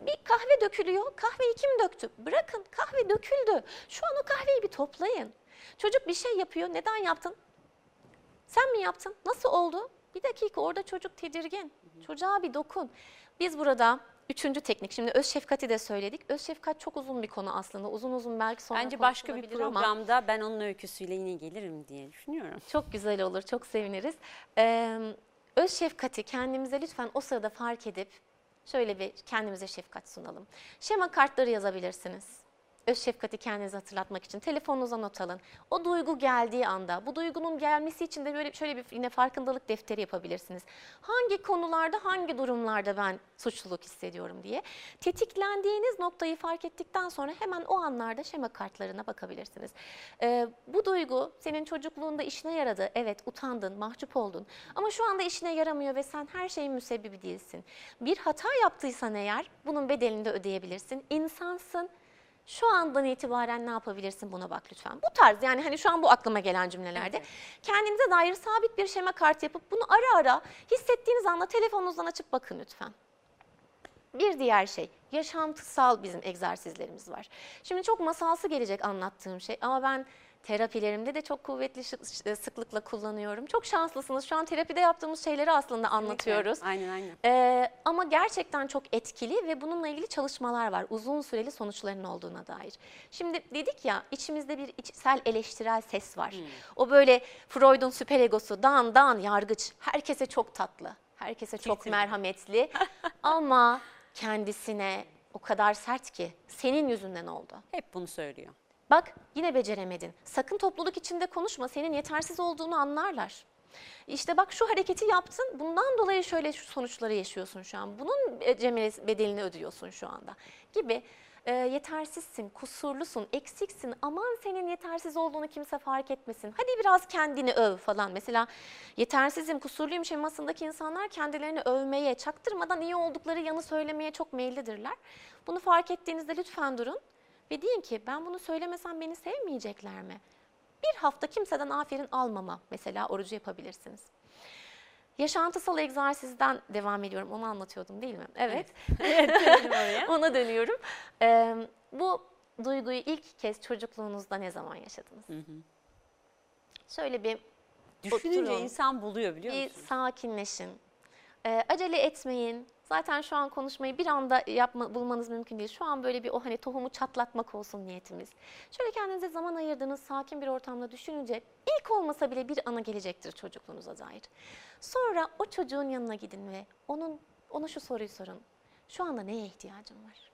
B: Bir kahve dökülüyor. Kahveyi kim döktü? Bırakın kahve döküldü. Şu an o kahveyi bir toplayın. Çocuk bir şey yapıyor. Neden yaptın? Sen mi yaptın? Nasıl oldu? Bir dakika orada çocuk tedirgin. Çocuğa bir dokun. Biz burada üçüncü teknik, şimdi öz şefkati de söyledik. Öz şefkat çok uzun bir konu aslında. Uzun uzun belki sonra
A: Bence başka bir
B: konuşulabilir ama
A: programda ben onun öyküsüyle yine gelirim diye düşünüyorum.
B: Çok güzel olur, çok seviniriz. Ee, öz şefkati kendimize lütfen o sırada fark edip şöyle bir kendimize şefkat sunalım. Şema kartları yazabilirsiniz. Öz şefkati kendinize hatırlatmak için telefonunuza not alın. O duygu geldiği anda, bu duygunun gelmesi için de böyle şöyle bir yine farkındalık defteri yapabilirsiniz. Hangi konularda, hangi durumlarda ben suçluluk hissediyorum diye. Tetiklendiğiniz noktayı fark ettikten sonra hemen o anlarda şema kartlarına bakabilirsiniz. Ee, bu duygu senin çocukluğunda işine yaradı. Evet utandın, mahcup oldun. Ama şu anda işine yaramıyor ve sen her şeyin müsebbibi değilsin. Bir hata yaptıysan eğer bunun bedelini de ödeyebilirsin. İnsansın. Şu andan itibaren ne yapabilirsin buna bak lütfen. Bu tarz yani hani şu an bu aklıma gelen cümlelerde. Kendinize dair sabit bir şema kartı yapıp bunu ara ara hissettiğiniz anda telefonunuzdan açıp bakın lütfen. Bir diğer şey, yaşantısal bizim egzersizlerimiz var. Şimdi çok masalsı gelecek anlattığım şey ama ben terapilerimde de çok kuvvetli şı- sıklıkla kullanıyorum. Çok şanslısınız. Şu an terapide yaptığımız şeyleri aslında anlatıyoruz.
A: Aynen aynen.
B: Ee, ama gerçekten çok etkili ve bununla ilgili çalışmalar var. Uzun süreli sonuçların olduğuna dair. Şimdi dedik ya içimizde bir içsel eleştirel ses var. O böyle Freud'un süperegosu dan dan yargıç. Herkese çok tatlı. Herkese çok
A: Kesin.
B: merhametli. ama kendisine o kadar sert ki senin yüzünden oldu.
A: Hep bunu söylüyor.
B: Bak yine beceremedin. Sakın topluluk içinde konuşma. Senin yetersiz olduğunu anlarlar. İşte bak şu hareketi yaptın. Bundan dolayı şöyle şu sonuçları yaşıyorsun şu an. Bunun bedelini ödüyorsun şu anda. Gibi e, yetersizsin, kusurlusun, eksiksin. Aman senin yetersiz olduğunu kimse fark etmesin. Hadi biraz kendini öv falan. Mesela yetersizim, kusurluyum şemasındaki insanlar kendilerini övmeye, çaktırmadan iyi oldukları yanı söylemeye çok meyillidirler. Bunu fark ettiğinizde lütfen durun ve deyin ki ben bunu söylemesem beni sevmeyecekler mi? Bir hafta kimseden aferin almama mesela orucu yapabilirsiniz. Yaşantısal egzersizden devam ediyorum. Onu anlatıyordum değil mi? Evet. Ona dönüyorum. Ee, bu duyguyu ilk kez çocukluğunuzda ne zaman yaşadınız? Şöyle bir
A: Düşününce
B: Oturun.
A: insan buluyor biliyor
B: bir
A: musun?
B: sakinleşin. Ee, acele etmeyin. Zaten şu an konuşmayı bir anda yapma, bulmanız mümkün değil. Şu an böyle bir o hani tohumu çatlatmak olsun niyetimiz. Şöyle kendinize zaman ayırdığınız sakin bir ortamda düşününce ilk olmasa bile bir ana gelecektir çocukluğunuza dair. Sonra o çocuğun yanına gidin ve onun ona şu soruyu sorun. Şu anda neye ihtiyacın var?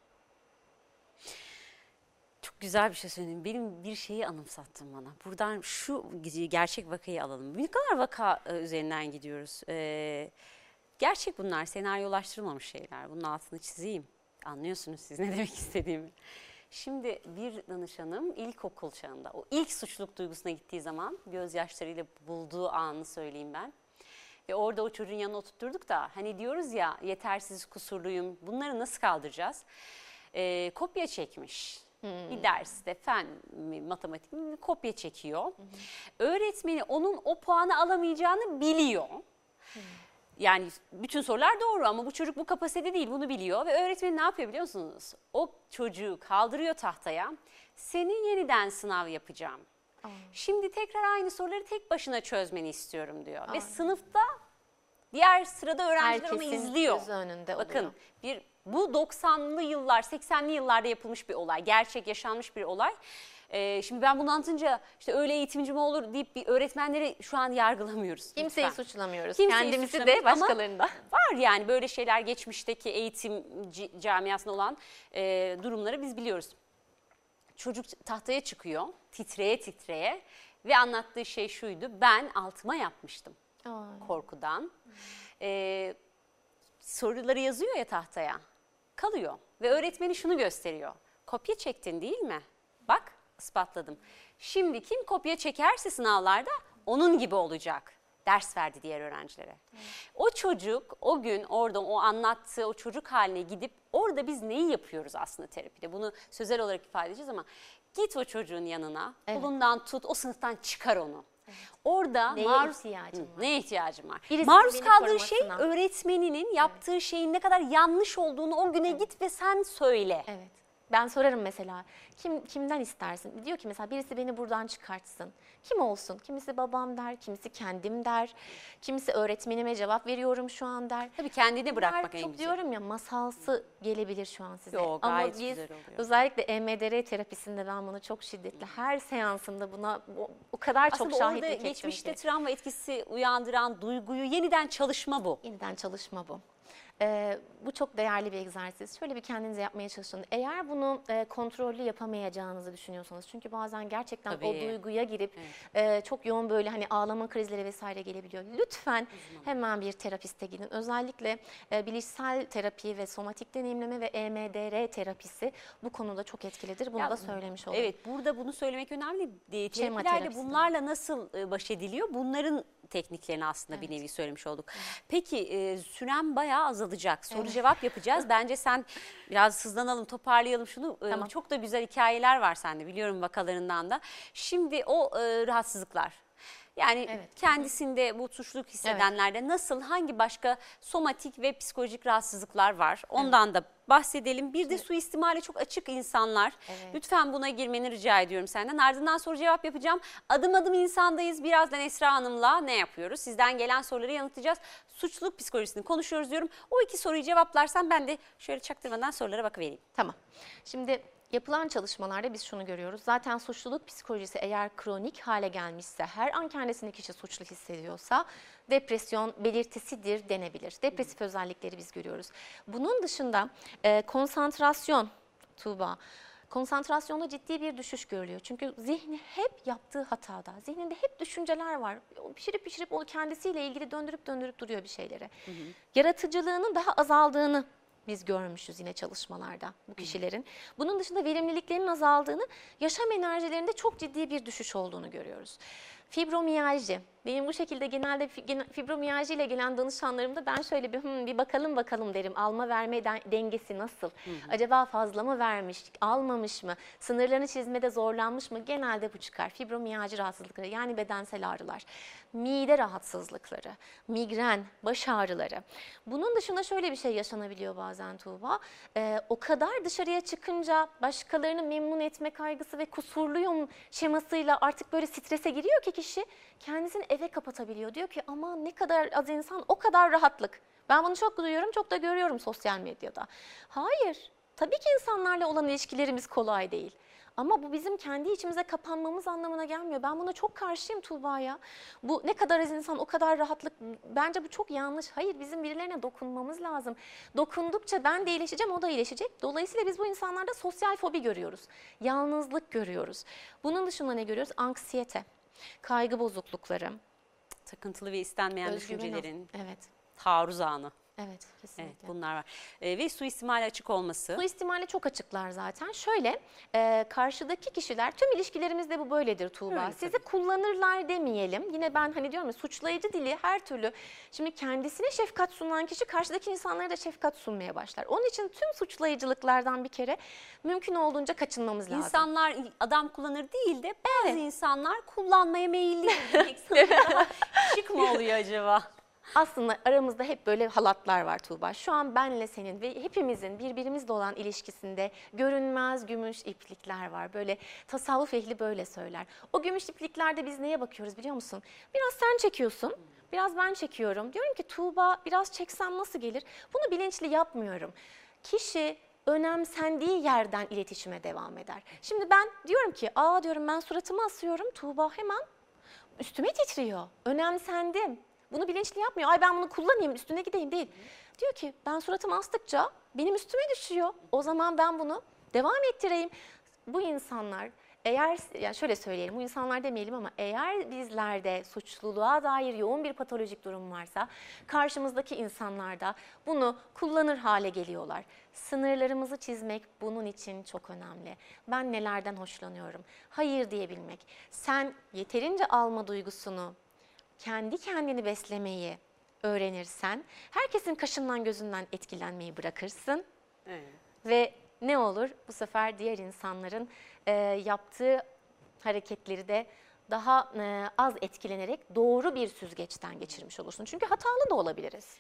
A: Çok güzel bir şey söyledin. Benim bir şeyi anımsattın bana. Buradan şu gerçek vakayı alalım. Ne kadar vaka e, üzerinden gidiyoruz. Ee, gerçek bunlar, senaryolaştırılmamış şeyler. Bunun altını çizeyim. Anlıyorsunuz siz ne demek istediğimi. Şimdi bir danışanım ilkokul çağında, o ilk suçluluk duygusuna gittiği zaman gözyaşlarıyla bulduğu anı söyleyeyim ben. Ve orada o çocuğun yanına oturtturduk da hani diyoruz ya yetersiz, kusurluyum bunları nasıl kaldıracağız? Ee, kopya çekmiş. Bir derste fen mi, matematik mi kopya çekiyor. Öğretmeni onun o puanı alamayacağını biliyor. Yani bütün sorular doğru ama bu çocuk bu kapasitede değil bunu biliyor ve öğretmen ne yapıyor biliyor musunuz? O çocuğu kaldırıyor tahtaya. Senin yeniden sınav yapacağım. Şimdi tekrar aynı soruları tek başına çözmeni istiyorum diyor. Ve sınıfta diğer sırada öğrenciler onu
B: Herkesin
A: izliyor.
B: gözü önünde
A: Bakın
B: oluyor.
A: bir bu 90'lı yıllar, 80'li yıllarda yapılmış bir olay. Gerçek yaşanmış bir olay. Ee, şimdi ben bunu anlatınca işte öyle eğitimci mi olur deyip bir öğretmenleri şu an yargılamıyoruz.
B: Kimseyi
A: lütfen.
B: suçlamıyoruz.
A: Kimseyi
B: Kendimizi
A: suçlamıyoruz
B: de başkalarını da.
A: Var yani böyle şeyler geçmişteki eğitim camiasında olan e, durumları biz biliyoruz. Çocuk tahtaya çıkıyor titreye titreye ve anlattığı şey şuydu. Ben altıma yapmıştım
B: Ay.
A: korkudan. Ee, soruları yazıyor ya tahtaya. Kalıyor ve öğretmeni şunu gösteriyor. Kopya çektin değil mi? Bak ispatladım. Şimdi kim kopya çekerse sınavlarda onun gibi olacak. Ders verdi diğer öğrencilere. O çocuk o gün orada o anlattığı o çocuk haline gidip orada biz neyi yapıyoruz aslında terapide? Bunu sözel olarak ifade edeceğiz ama git o çocuğun yanına,
B: Evet.
A: kolundan tut, o sınıftan çıkar onu. Orada
B: Neye
A: maruz
B: ihtiyacın
A: Hı,
B: var?
A: Neye ihtiyacım var?
B: Birisinin
A: Maruz kaldığı şey öğretmeninin yaptığı şeyin ne kadar yanlış olduğunu o güne git ve sen söyle.
B: Evet. Ben sorarım mesela kim kimden istersin? Diyor ki mesela birisi beni buradan çıkartsın. Kim olsun? Kimisi babam der, kimisi kendim der, kimisi öğretmenime cevap veriyorum şu an der.
A: Tabii kendini
B: Bunlar
A: bırakmak en
B: çok
A: güzeli.
B: diyorum ya masalsı gelebilir şu an size.
A: Yo,
B: Ama
A: gayet
B: biz
A: güzel oluyor.
B: özellikle EMDR terapisinde ben bunu çok şiddetli her seansında buna o, o kadar çok
A: Aslında
B: şahitlik
A: orada
B: ettim
A: geçmişte
B: ki.
A: travma etkisi uyandıran duyguyu yeniden çalışma bu.
B: Yeniden çalışma bu. Ee, bu çok değerli bir egzersiz. Şöyle bir kendinize yapmaya çalışın. Eğer bunu e, kontrollü yapamayacağınızı düşünüyorsanız çünkü bazen gerçekten o
A: Tabii.
B: duyguya girip e, çok yoğun böyle hani ağlama krizleri vesaire gelebiliyor. Lütfen hemen bir terapiste gidin. Özellikle e, bilişsel terapi ve somatik deneyimleme ve E EMDR terapisi bu konuda çok etkilidir. Bunu
A: Ya,
B: da söylemiş olayım.
A: Evet burada bunu söylemek önemli. De,
B: Şema
A: Terapilerle
B: terapisi.
A: bunlarla nasıl e, baş ediliyor? Bunların tekniklerini aslında bir nevi söylemiş olduk. Peki e, süren bayağı azalacak. Soru cevap yapacağız. Bence sen biraz hızlanalım, toparlayalım şunu. E,
B: Tamam.
A: Çok da güzel hikayeler var sende biliyorum vakalarından da. Şimdi o e, rahatsızlıklar. Yani
B: Evet.
A: kendisinde bu suçluluk hissedenlerde nasıl, hangi başka somatik ve psikolojik rahatsızlıklar var? Ondan da bahsedelim. Bir de suistimale çok açık insanlar.
B: Evet.
A: Lütfen buna girmeni rica ediyorum senden. Ardından soru cevap yapacağım. Adım adım insandayız. Birazdan Esra Hanım'la ne yapıyoruz? Sizden gelen soruları yanıtlayacağız. Suçluluk psikolojisini konuşuyoruz diyorum. O iki soruyu cevaplarsan ben de şöyle çaktırmadan sorulara bakıvereyim.
B: Tamam. Şimdi yapılan çalışmalarda biz şunu görüyoruz. Zaten suçluluk psikolojisi eğer kronik hale gelmişse, her an kendisini kişi suçlu hissediyorsa depresyon belirtisidir denebilir. Depresif özellikleri biz görüyoruz. Bunun dışında e, konsantrasyon, Tuğba, konsantrasyonda ciddi bir düşüş görülüyor. Çünkü zihni hep yaptığı hatada, zihninde hep düşünceler var. O Pişirip pişirip o kendisiyle ilgili döndürüp döndürüp duruyor bir şeyleri. Yaratıcılığının daha azaldığını biz görmüşüz yine çalışmalarda bu kişilerin. Bunun dışında verimliliklerinin azaldığını, yaşam enerjilerinde çok ciddi bir düşüş olduğunu görüyoruz. Fibromiyalji. Benim bu şekilde genelde fi- gene- fibromiyalji ile gelen danışanlarımda ben şöyle bir "Hmm, bir bakalım bakalım derim. Alma verme den- dengesi nasıl? Acaba fazla mı vermiş, almamış mı? Sınırlarını çizmede zorlanmış mı? Genelde bu çıkar. Fibromiyalji rahatsızlıkları yani bedensel ağrılar, mide rahatsızlıkları, migren, baş ağrıları. Bunun dışında şöyle bir şey yaşanabiliyor bazen Tuğba. Ee, o kadar dışarıya çıkınca başkalarını memnun etme kaygısı ve kusurluyum şemasıyla artık böyle strese giriyor ki kişi kendisini eve kapatabiliyor. Diyor ki ama ne kadar az insan o kadar rahatlık. Ben bunu çok duyuyorum, çok da görüyorum sosyal medyada. Hayır, tabii ki insanlarla olan ilişkilerimiz kolay değil. Ama bu bizim kendi içimize kapanmamız anlamına gelmiyor. Ben buna çok karşıyım Tuğba ya. Bu ne kadar az insan o kadar rahatlık. Bence bu çok yanlış. Hayır bizim birilerine dokunmamız lazım. Dokundukça ben de iyileşeceğim o da iyileşecek. Dolayısıyla biz bu insanlarda sosyal fobi görüyoruz. Yalnızlık görüyoruz. Bunun dışında ne görüyoruz? Anksiyete, kaygı bozuklukları,
A: Takıntılı ve istenmeyen
B: özgüven.
A: düşüncelerin
B: Evet,
A: taarruz anı.
B: Evet
A: Evet
B: kesinlikle.
A: bunlar var. Ee, ve suistimale açık olması.
B: Bu ihtimali çok açıklar zaten. Şöyle, e, karşıdaki kişiler, tüm ilişkilerimizde bu böyledir Tuğba.
A: Öyle
B: Sizi
A: tabii.
B: kullanırlar demeyelim. Yine ben hani diyorum ya suçlayıcı dili her türlü. Şimdi kendisine şefkat sunan kişi karşıdaki insanlara da şefkat sunmaya başlar. Onun için tüm suçlayıcılıklardan bir kere mümkün olduğunca kaçınmamız lazım.
A: İnsanlar adam kullanır değil de bazı insanlar kullanmaya meyilli. Şık mı oluyor acaba?
B: Aslında aramızda hep böyle halatlar var Tuğba. Şu an benle senin ve hepimizin birbirimizle olan ilişkisinde görünmez gümüş iplikler var. Böyle tasavvuf ehli böyle söyler. O gümüş ipliklerde biz neye bakıyoruz biliyor musun? Biraz sen çekiyorsun, biraz ben çekiyorum. Diyorum ki Tuğba biraz çeksem nasıl gelir? Bunu bilinçli yapmıyorum. Kişi önemsendiği yerden iletişime devam eder. Şimdi ben diyorum ki aa diyorum ben suratımı asıyorum Tuğba hemen üstüme titriyor. Önemsendim. Bunu bilinçli yapmıyor. Ay ben bunu kullanayım, üstüne gideyim değil. Diyor ki ben suratımı astıkça benim üstüme düşüyor. O zaman ben bunu devam ettireyim. Bu insanlar eğer yani şöyle söyleyelim bu insanlar demeyelim ama eğer bizlerde suçluluğa dair yoğun bir patolojik durum varsa karşımızdaki insanlar da bunu kullanır hale geliyorlar. Sınırlarımızı çizmek bunun için çok önemli. Ben nelerden hoşlanıyorum? Hayır diyebilmek. Sen yeterince alma duygusunu, kendi kendini beslemeyi öğrenirsen herkesin kaşından gözünden etkilenmeyi bırakırsın
A: Evet.
B: ve ne olur bu sefer diğer insanların e, yaptığı hareketleri de daha e, az etkilenerek doğru bir süzgeçten geçirmiş olursun. Çünkü hatalı da olabiliriz.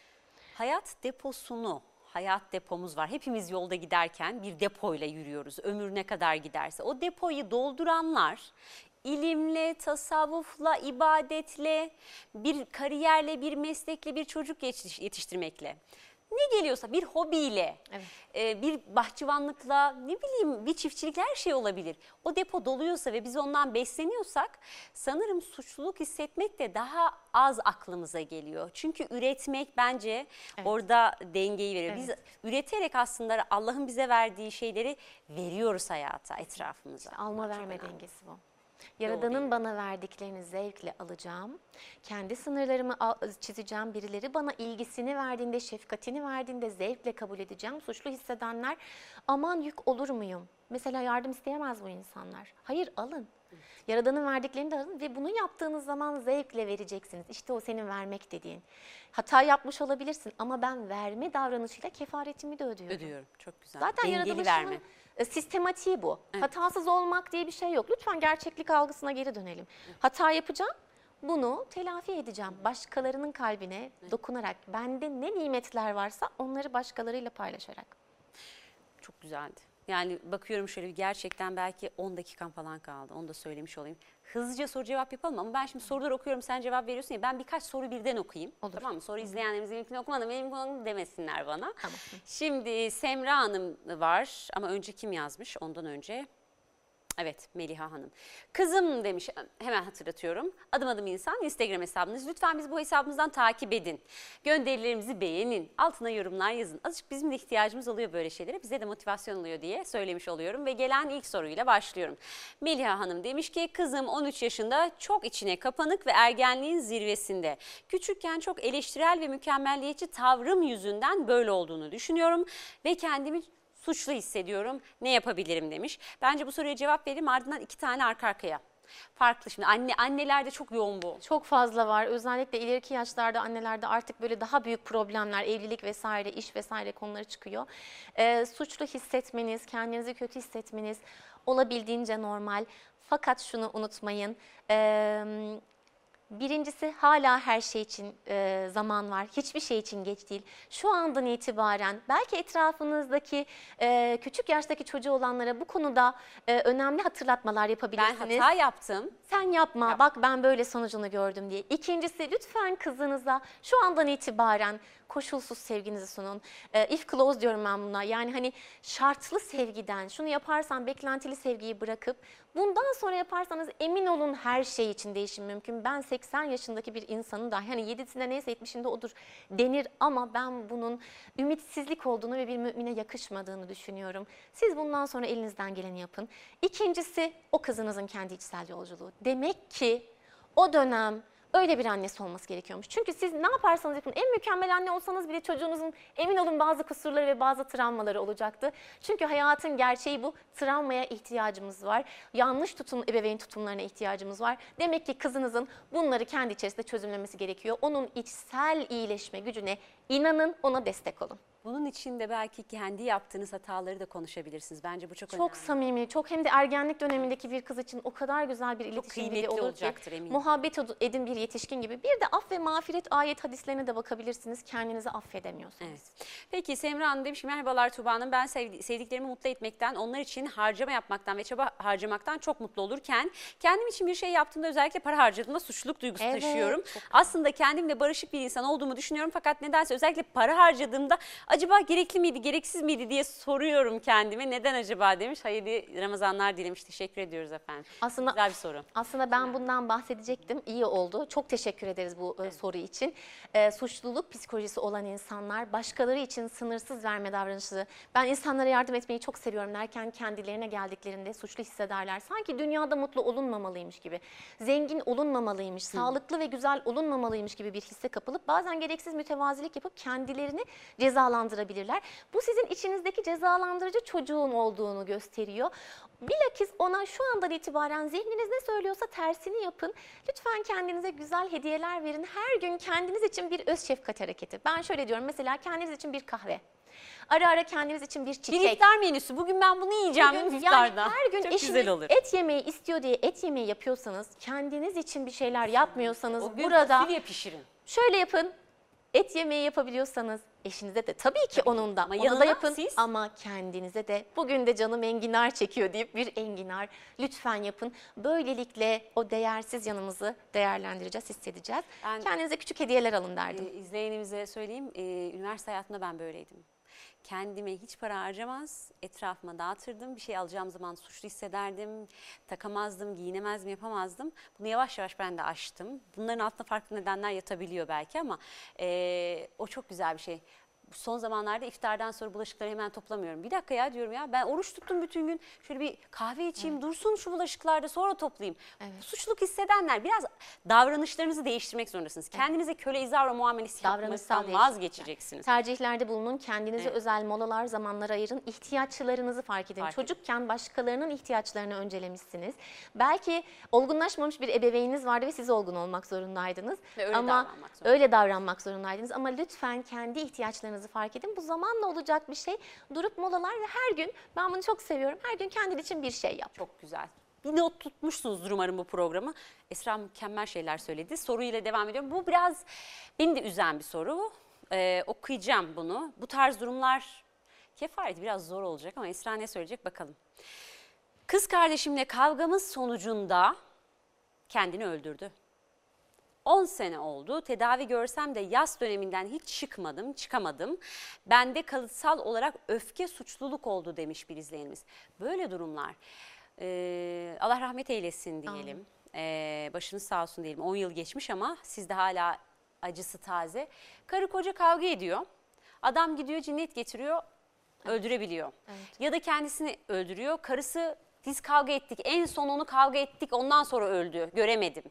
A: Hayat deposunu, hayat depomuz var. Hepimiz yolda giderken bir depoyla yürüyoruz. Ömür ne kadar giderse. O depoyu dolduranlar ilimle, tasavvufla, ibadetle, bir kariyerle, bir meslekle, bir çocuk yetiş- yetiştirmekle. Ne geliyorsa bir hobiyle,
B: Evet.
A: e, bir bahçıvanlıkla, ne bileyim bir çiftçilikle her şey olabilir. O depo doluyorsa ve biz ondan besleniyorsak sanırım suçluluk hissetmek de daha az aklımıza geliyor. Çünkü üretmek bence orada dengeyi veriyor. Biz üreterek aslında Allah'ın bize verdiği şeyleri veriyoruz hayata, etrafımıza.
B: Alma verme dengesi bu. Yaradan'ın bana verdiklerini zevkle alacağım. Kendi sınırlarımı çizeceğim. Birileri bana ilgisini verdiğinde, şefkatini verdiğinde zevkle kabul edeceğim. Suçlu hissedenler aman yük olur muyum? Mesela yardım isteyemez bu insanlar. Hayır alın. Yaradan'ın verdiklerini de alın ve bunu yaptığınız zaman zevkle vereceksiniz. İşte o senin vermek dediğin. Hata yapmış olabilirsin ama ben verme davranışıyla kefaretimi de ödüyorum.
A: Ödüyorum. Çok güzel.
B: Zaten
A: Dengeli
B: yaratılışının
A: verme.
B: E, sistematiği bu. Hatasız olmak diye bir şey yok. Lütfen gerçeklik algısına geri dönelim. Hata yapacağım, bunu telafi edeceğim. Başkalarının kalbine dokunarak, bende ne nimetler varsa onları başkalarıyla paylaşarak.
A: Çok güzeldi. Yani bakıyorum şöyle bir gerçekten belki 10 dakikam falan kaldı. Onu da söylemiş olayım. Hızlıca soru cevap yapalım ama ben şimdi sorular okuyorum sen cevap veriyorsun ya ben birkaç soru birden okuyayım.
B: Olur.
A: Tamam mı? Sonra izleyenlerimiz benimkini okumadı benim konum demesinler bana.
B: Tamam.
A: Şimdi Semra Hanım var ama önce kim yazmış ondan önce? Evet Meliha Hanım. Kızım demiş hemen hatırlatıyorum. Adım adım insan Instagram hesabınız. Lütfen biz bu hesabımızdan takip edin. Gönderilerimizi beğenin. Altına yorumlar yazın. Azıcık bizim de ihtiyacımız oluyor böyle şeylere. Bize de motivasyon oluyor diye söylemiş oluyorum. Ve gelen ilk soruyla başlıyorum. Meliha Hanım demiş ki kızım 13 yaşında çok içine kapanık ve ergenliğin zirvesinde. Küçükken çok eleştirel ve mükemmelliyetçi tavrım yüzünden böyle olduğunu düşünüyorum. Ve kendimi suçlu hissediyorum. Ne yapabilirim demiş. Bence bu soruya cevap vereyim ardından iki tane arka arkaya Farklı şimdi anne annelerde çok yoğun bu.
B: Çok fazla var. Özellikle ileriki yaşlarda annelerde artık böyle daha büyük problemler, evlilik vesaire, iş vesaire konuları çıkıyor. Ee, suçlu hissetmeniz, kendinizi kötü hissetmeniz olabildiğince normal. Fakat şunu unutmayın. ee, Birincisi hala her şey için e, zaman var. Hiçbir şey için geç değil. Şu andan itibaren belki etrafınızdaki e, küçük yaştaki çocuğu olanlara bu konuda e, önemli hatırlatmalar
A: Ben
B: yapabilirsiniz.
A: hata yaptım.
B: Sen yapma
A: Yap.
B: bak ben böyle sonucunu gördüm diye. İkincisi lütfen kızınıza şu andan itibaren koşulsuz sevginizi sunun. Ee, if close diyorum ben buna. Yani hani şartlı sevgiden şunu yaparsan beklentili sevgiyi bırakıp bundan sonra yaparsanız emin olun her şey için değişim mümkün. Ben 80 yaşındaki bir insanın da hani 7'sinde neyse 70'inde odur denir ama ben bunun ümitsizlik olduğunu ve bir mümine yakışmadığını düşünüyorum. Siz bundan sonra elinizden geleni yapın. İkincisi o kızınızın kendi içsel yolculuğu. Demek ki o dönem öyle bir annesi olması gerekiyormuş. Çünkü siz ne yaparsanız yapın en mükemmel anne olsanız bile çocuğunuzun emin olun bazı kusurları ve bazı travmaları olacaktı. Çünkü hayatın gerçeği bu. Travmaya ihtiyacımız var. Yanlış tutum, ebeveyn tutumlarına ihtiyacımız var. Demek ki kızınızın bunları kendi içerisinde çözümlemesi gerekiyor. Onun içsel iyileşme gücüne inanın, ona destek olun.
A: Bunun için de belki kendi yaptığınız hataları da konuşabilirsiniz. Bence bu çok,
B: Çok
A: önemli.
B: samimi, çok hem de ergenlik dönemindeki bir kız için o kadar güzel bir iletişim dili olur
A: olacaktır
B: ki.
A: eminim.
B: Muhabbet edin bir yetişkin gibi. Bir de af ve mağfiret ayet hadislerine de bakabilirsiniz. Kendinizi affedemiyorsunuz.
A: Evet. Peki Semra Hanım demiş ki merhabalar Tuğba Hanım ben sevdi- sevdiklerimi mutlu etmekten, onlar için harcama yapmaktan ve çaba harcamaktan çok mutlu olurken kendim için bir şey yaptığımda özellikle para harcadığımda suçluluk duygusu
B: Evet,
A: taşıyorum.
B: çok
A: Aslında kendimle barışık bir insan olduğumu düşünüyorum fakat nedense özellikle para harcadığımda acaba gerekli miydi, gereksiz miydi diye soruyorum kendime. Neden acaba demiş. Hayırlı Ramazanlar dilemiş. Teşekkür ediyoruz efendim.
B: Aslında
A: Güzel bir soru.
B: Aslında ben bundan bahsedecektim. İyi oldu. Çok teşekkür ederiz bu e, soru için. E, suçluluk psikolojisi olan insanlar başkaları için sınırsız verme davranışı. Ben insanlara yardım etmeyi çok seviyorum derken kendilerine geldiklerinde suçlu hissederler. Sanki dünyada mutlu olunmamalıymış gibi, zengin olunmamalıymış, sağlıklı ve güzel olunmamalıymış gibi bir hisse kapılıp bazen gereksiz mütevazilik yapıp kendilerini cezalandırabilirler. Bu sizin içinizdeki cezalandırıcı çocuğun olduğunu gösteriyor. Bilakis ona şu andan itibaren zihniniz ne söylüyorsa tersini yapın. Lütfen kendinize güzel hediyeler verin. Her gün kendiniz için bir öz şefkat hareketi. Ben şöyle diyorum mesela kendiniz için bir kahve. Ara ara kendiniz için bir çiçek.
A: Bir iftar menüsü. Bugün ben bunu yiyeceğim
B: Bugün
A: iftarda.
B: Yani her gün
A: Çok güzel olur.
B: et yemeği istiyor diye et yemeği yapıyorsanız, kendiniz için bir şeyler yapmıyorsanız
A: O gün
B: burada
A: fasulye pişirin.
B: Şöyle yapın. Et yemeği yapabiliyorsanız eşinize de tabii ki onun da
A: Ama
B: onu da yapın
A: siz-
B: ama kendinize de bugün de canım enginar çekiyor deyip bir enginar lütfen yapın. Böylelikle o değersiz yanımızı değerlendireceğiz, hissedeceğiz.
A: Ben-
B: Kendinize küçük hediyeler alın derdim.
A: Ee, izleyenimize söyleyeyim. Ee, üniversite hayatında ben böyleydim. Kendime hiç para harcamaz, etrafıma dağıtırdım. Bir şey alacağım zaman suçlu hissederdim, takamazdım, giyinemezdim, yapamazdım. Bunu yavaş yavaş ben de aştım. Bunların altında farklı nedenler yatabiliyor belki ama ee, o çok güzel bir şey. Son zamanlarda iftardan sonra bulaşıkları hemen toplamıyorum. Bir dakika ya diyorum ya ben oruç tuttum bütün gün. Şöyle bir kahve içeyim dursun şu bulaşıklarda sonra toplayayım.
B: Evet.
A: Suçluluk hissedenler biraz davranışlarınızı değiştirmek zorundasınız. Kendinize köle izavra muamelesi yapmaktan vazgeçeceksiniz.
B: Tercihlerde bulunun, kendinize
A: Evet.
B: özel molalar, zamanlar ayırın, ihtiyaçlarınızı fark edin.
A: Fark edin.
B: Çocukken başkalarının ihtiyaçlarını öncelemişsiniz. Belki olgunlaşmamış bir ebeveyniniz vardı ve siz olgun olmak zorundaydınız.
A: Ve öyle
B: Ama
A: davranmak zorunda.
B: öyle davranmak zorundaydınız. Ama lütfen kendi ihtiyaçlarınızı fark edin. Bu zamanla olacak bir şey. Durup molalar ve her gün, ben bunu çok seviyorum, her gün kendin için bir şey yap.
A: Çok güzel. Bir not tutmuşsunuzdur umarım bu programı. Esra mükemmel şeyler söyledi. Soruyla devam ediyorum. Bu biraz beni de üzen bir soru. Ee, okuyacağım bunu. Bu tarz durumlar kefareti biraz zor olacak ama Esra ne söyleyecek bakalım. Kız kardeşimle kavgamız sonucunda kendini öldürdü. 10 sene oldu. Tedavi görsem de yaz döneminden hiç çıkmadım, çıkamadım. Bende kalıtsal olarak öfke suçluluk oldu demiş bir izleyenimiz. Böyle durumlar. e, Allah rahmet eylesin diyelim. E, başınız sağ olsun diyelim. 10 yıl geçmiş ama sizde hala acısı taze. Karı koca kavga ediyor. Adam gidiyor cinnet getiriyor, öldürebiliyor.
B: Evet.
A: Ya da kendisini öldürüyor. Karısı Biz kavga ettik. En son onu kavga ettik. Ondan sonra öldü. Göremedim.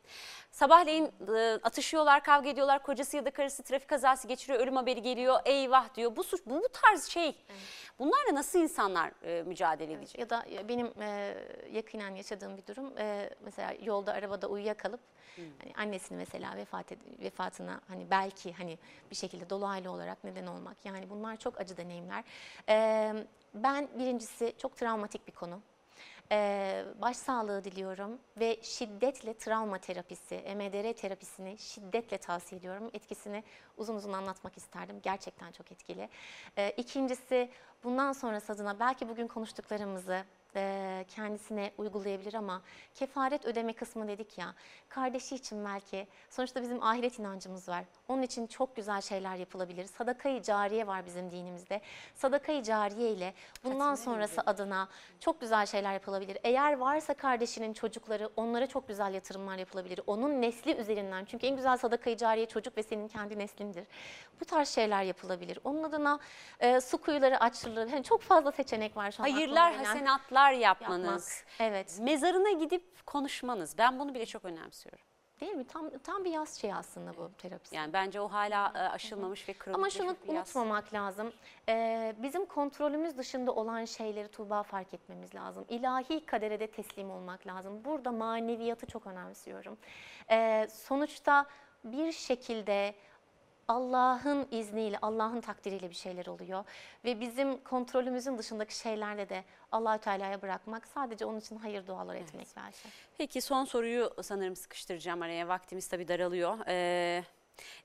A: Sabahleyin e, atışıyorlar, kavga ediyorlar. Kocası ya da karısı trafik kazası geçiriyor. Ölüm haberi geliyor. Eyvah diyor. Bu suç bu, bu tarz şey. Bunlarla nasıl insanlar e, mücadele edecek?
B: Ya da benim e, yakinen yaşadığım bir durum e, mesela yolda arabada uyuyakalıp hani annesini mesela vefat ed- vefatına hani belki hani bir şekilde dolaylı olarak neden olmak yani bunlar çok acı deneyimler. E, ben birincisi çok travmatik bir konu. Ee, başsağlığı diliyorum ve şiddetle travma terapisi, EMDR terapisini şiddetle tavsiye ediyorum. Etkisini uzun uzun anlatmak isterdim. Gerçekten çok etkili. Ee, ikincisi bundan sonrası adına belki bugün konuştuklarımızı e, kendisine uygulayabilir ama kefaret ödeme kısmı dedik ya kardeşi için belki sonuçta bizim ahiret inancımız var. Onun için çok güzel şeyler yapılabilir. Sadakayı cariye var bizim dinimizde. Sadakayı cariye ile bundan sonrası adına çok güzel şeyler yapılabilir. Eğer varsa kardeşinin çocukları onlara çok güzel yatırımlar yapılabilir. Onun nesli üzerinden çünkü en güzel sadakayı cariye çocuk ve senin kendi neslindir. Bu tarz şeyler yapılabilir. Onun adına e, su kuyuları açılır. Hani çok fazla seçenek var şu an.
A: Hayırlar,
B: aklıma gelen.
A: hasenatlar
B: Yapmak.
A: yapmanız.
B: Evet.
A: Mezarına gidip konuşmanız. Ben bunu bile çok önemsiyorum.
B: Değil mi? Tam tam bir yaz şeyi aslında bu terapisi.
A: Yani bence o hala e, aşılmamış ve kırılmış
B: Ama şunu
A: bir yaz.
B: unutmamak lazım. Ee, bizim kontrolümüz dışında olan şeyleri Tuğba fark etmemiz lazım. İlahi kadere de teslim olmak lazım. Burada maneviyatı çok önemsiyorum. Ee, sonuçta bir şekilde Allah'ın izniyle, Allah'ın takdiriyle bir şeyler oluyor ve bizim kontrolümüzün dışındaki şeylerle de Allahü Teala'ya bırakmak, sadece onun için hayır dualar etmek belki.
A: Peki son soruyu sanırım sıkıştıracağım araya. Vaktimiz tabii daralıyor. Ee,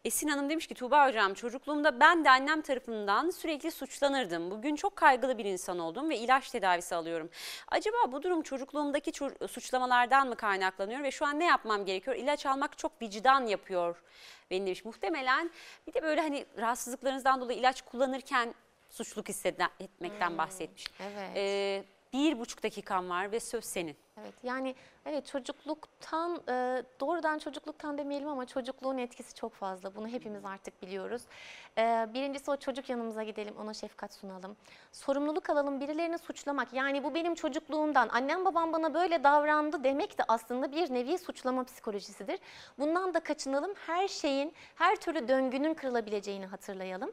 A: Esin Hanım demiş ki Tuğba Hocam çocukluğumda ben de annem tarafından sürekli suçlanırdım. Bugün çok kaygılı bir insan oldum ve ilaç tedavisi alıyorum. Acaba bu durum çocukluğumdaki ço- suçlamalardan mı kaynaklanıyor ve şu an ne yapmam gerekiyor? İlaç almak çok vicdan yapıyor beni demiş. Muhtemelen bir de böyle hani rahatsızlıklarınızdan dolayı ilaç kullanırken suçluluk hissetmekten bahsetmiş.
B: evet.
A: Ee, bir buçuk dakikam var ve söz senin.
B: Evet yani evet çocukluktan e, doğrudan çocukluktan demeyelim ama çocukluğun etkisi çok fazla. Bunu hepimiz artık biliyoruz. E, birincisi o çocuk yanımıza gidelim ona şefkat sunalım. Sorumluluk alalım birilerini suçlamak yani bu benim çocukluğumdan annem babam bana böyle davrandı demek de aslında bir nevi suçlama psikolojisidir. Bundan da kaçınalım her şeyin her türlü döngünün kırılabileceğini hatırlayalım.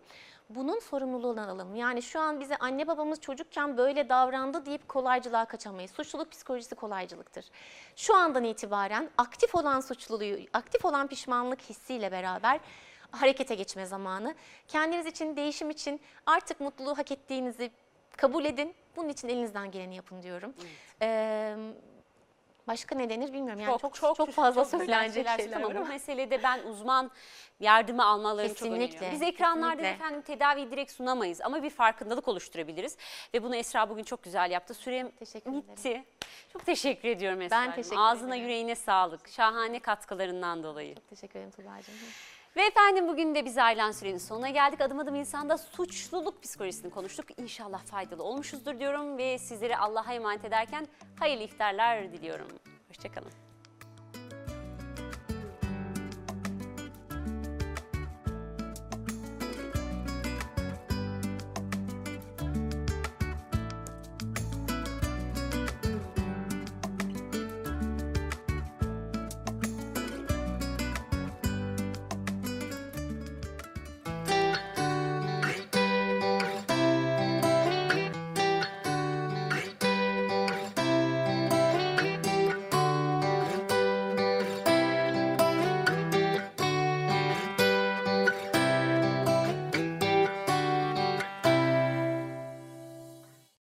B: Bunun sorumluluğunu alalım. Yani şu an bize anne babamız çocukken böyle davrandı deyip kolaycılığa kaçamayız. Suçluluk psikolojisi kolaycılıktır. Şu andan itibaren aktif olan suçluluğu, aktif olan pişmanlık hissiyle beraber harekete geçme zamanı. Kendiniz için, değişim için artık mutluluğu hak ettiğinizi kabul edin. Bunun için elinizden geleni yapın diyorum. Ee, başka ne denir bilmiyorum. Yani çok çok, fazla
A: güzel
B: söylenecek
A: şeyler
B: var.
A: Bu meselede ben uzman yardımı almalarını çok
B: Kesinlikle,
A: öneriyorum. Biz ekranlarda da
B: kesinlikle.
A: efendim tedaviyi direkt sunamayız ama bir farkındalık oluşturabiliriz. Ve bunu Esra bugün çok güzel yaptı. Sürem
B: Teşekkür ederim.
A: bitti. Çok teşekkür ediyorum Esra.
B: Ben teşekkür
A: Ağzına
B: ederim.
A: yüreğine sağlık. Şahane katkılarından dolayı.
B: Teşekkür ederim Tuğba'cığım.
A: Ve efendim bugün de biz ayrılan sürenin sonuna geldik. Adım adım insanda suçluluk psikolojisini konuştuk. İnşallah faydalı olmuşuzdur diyorum ve sizleri Allah'a emanet ederken hayırlı iftarlar diliyorum. Hoşçakalın.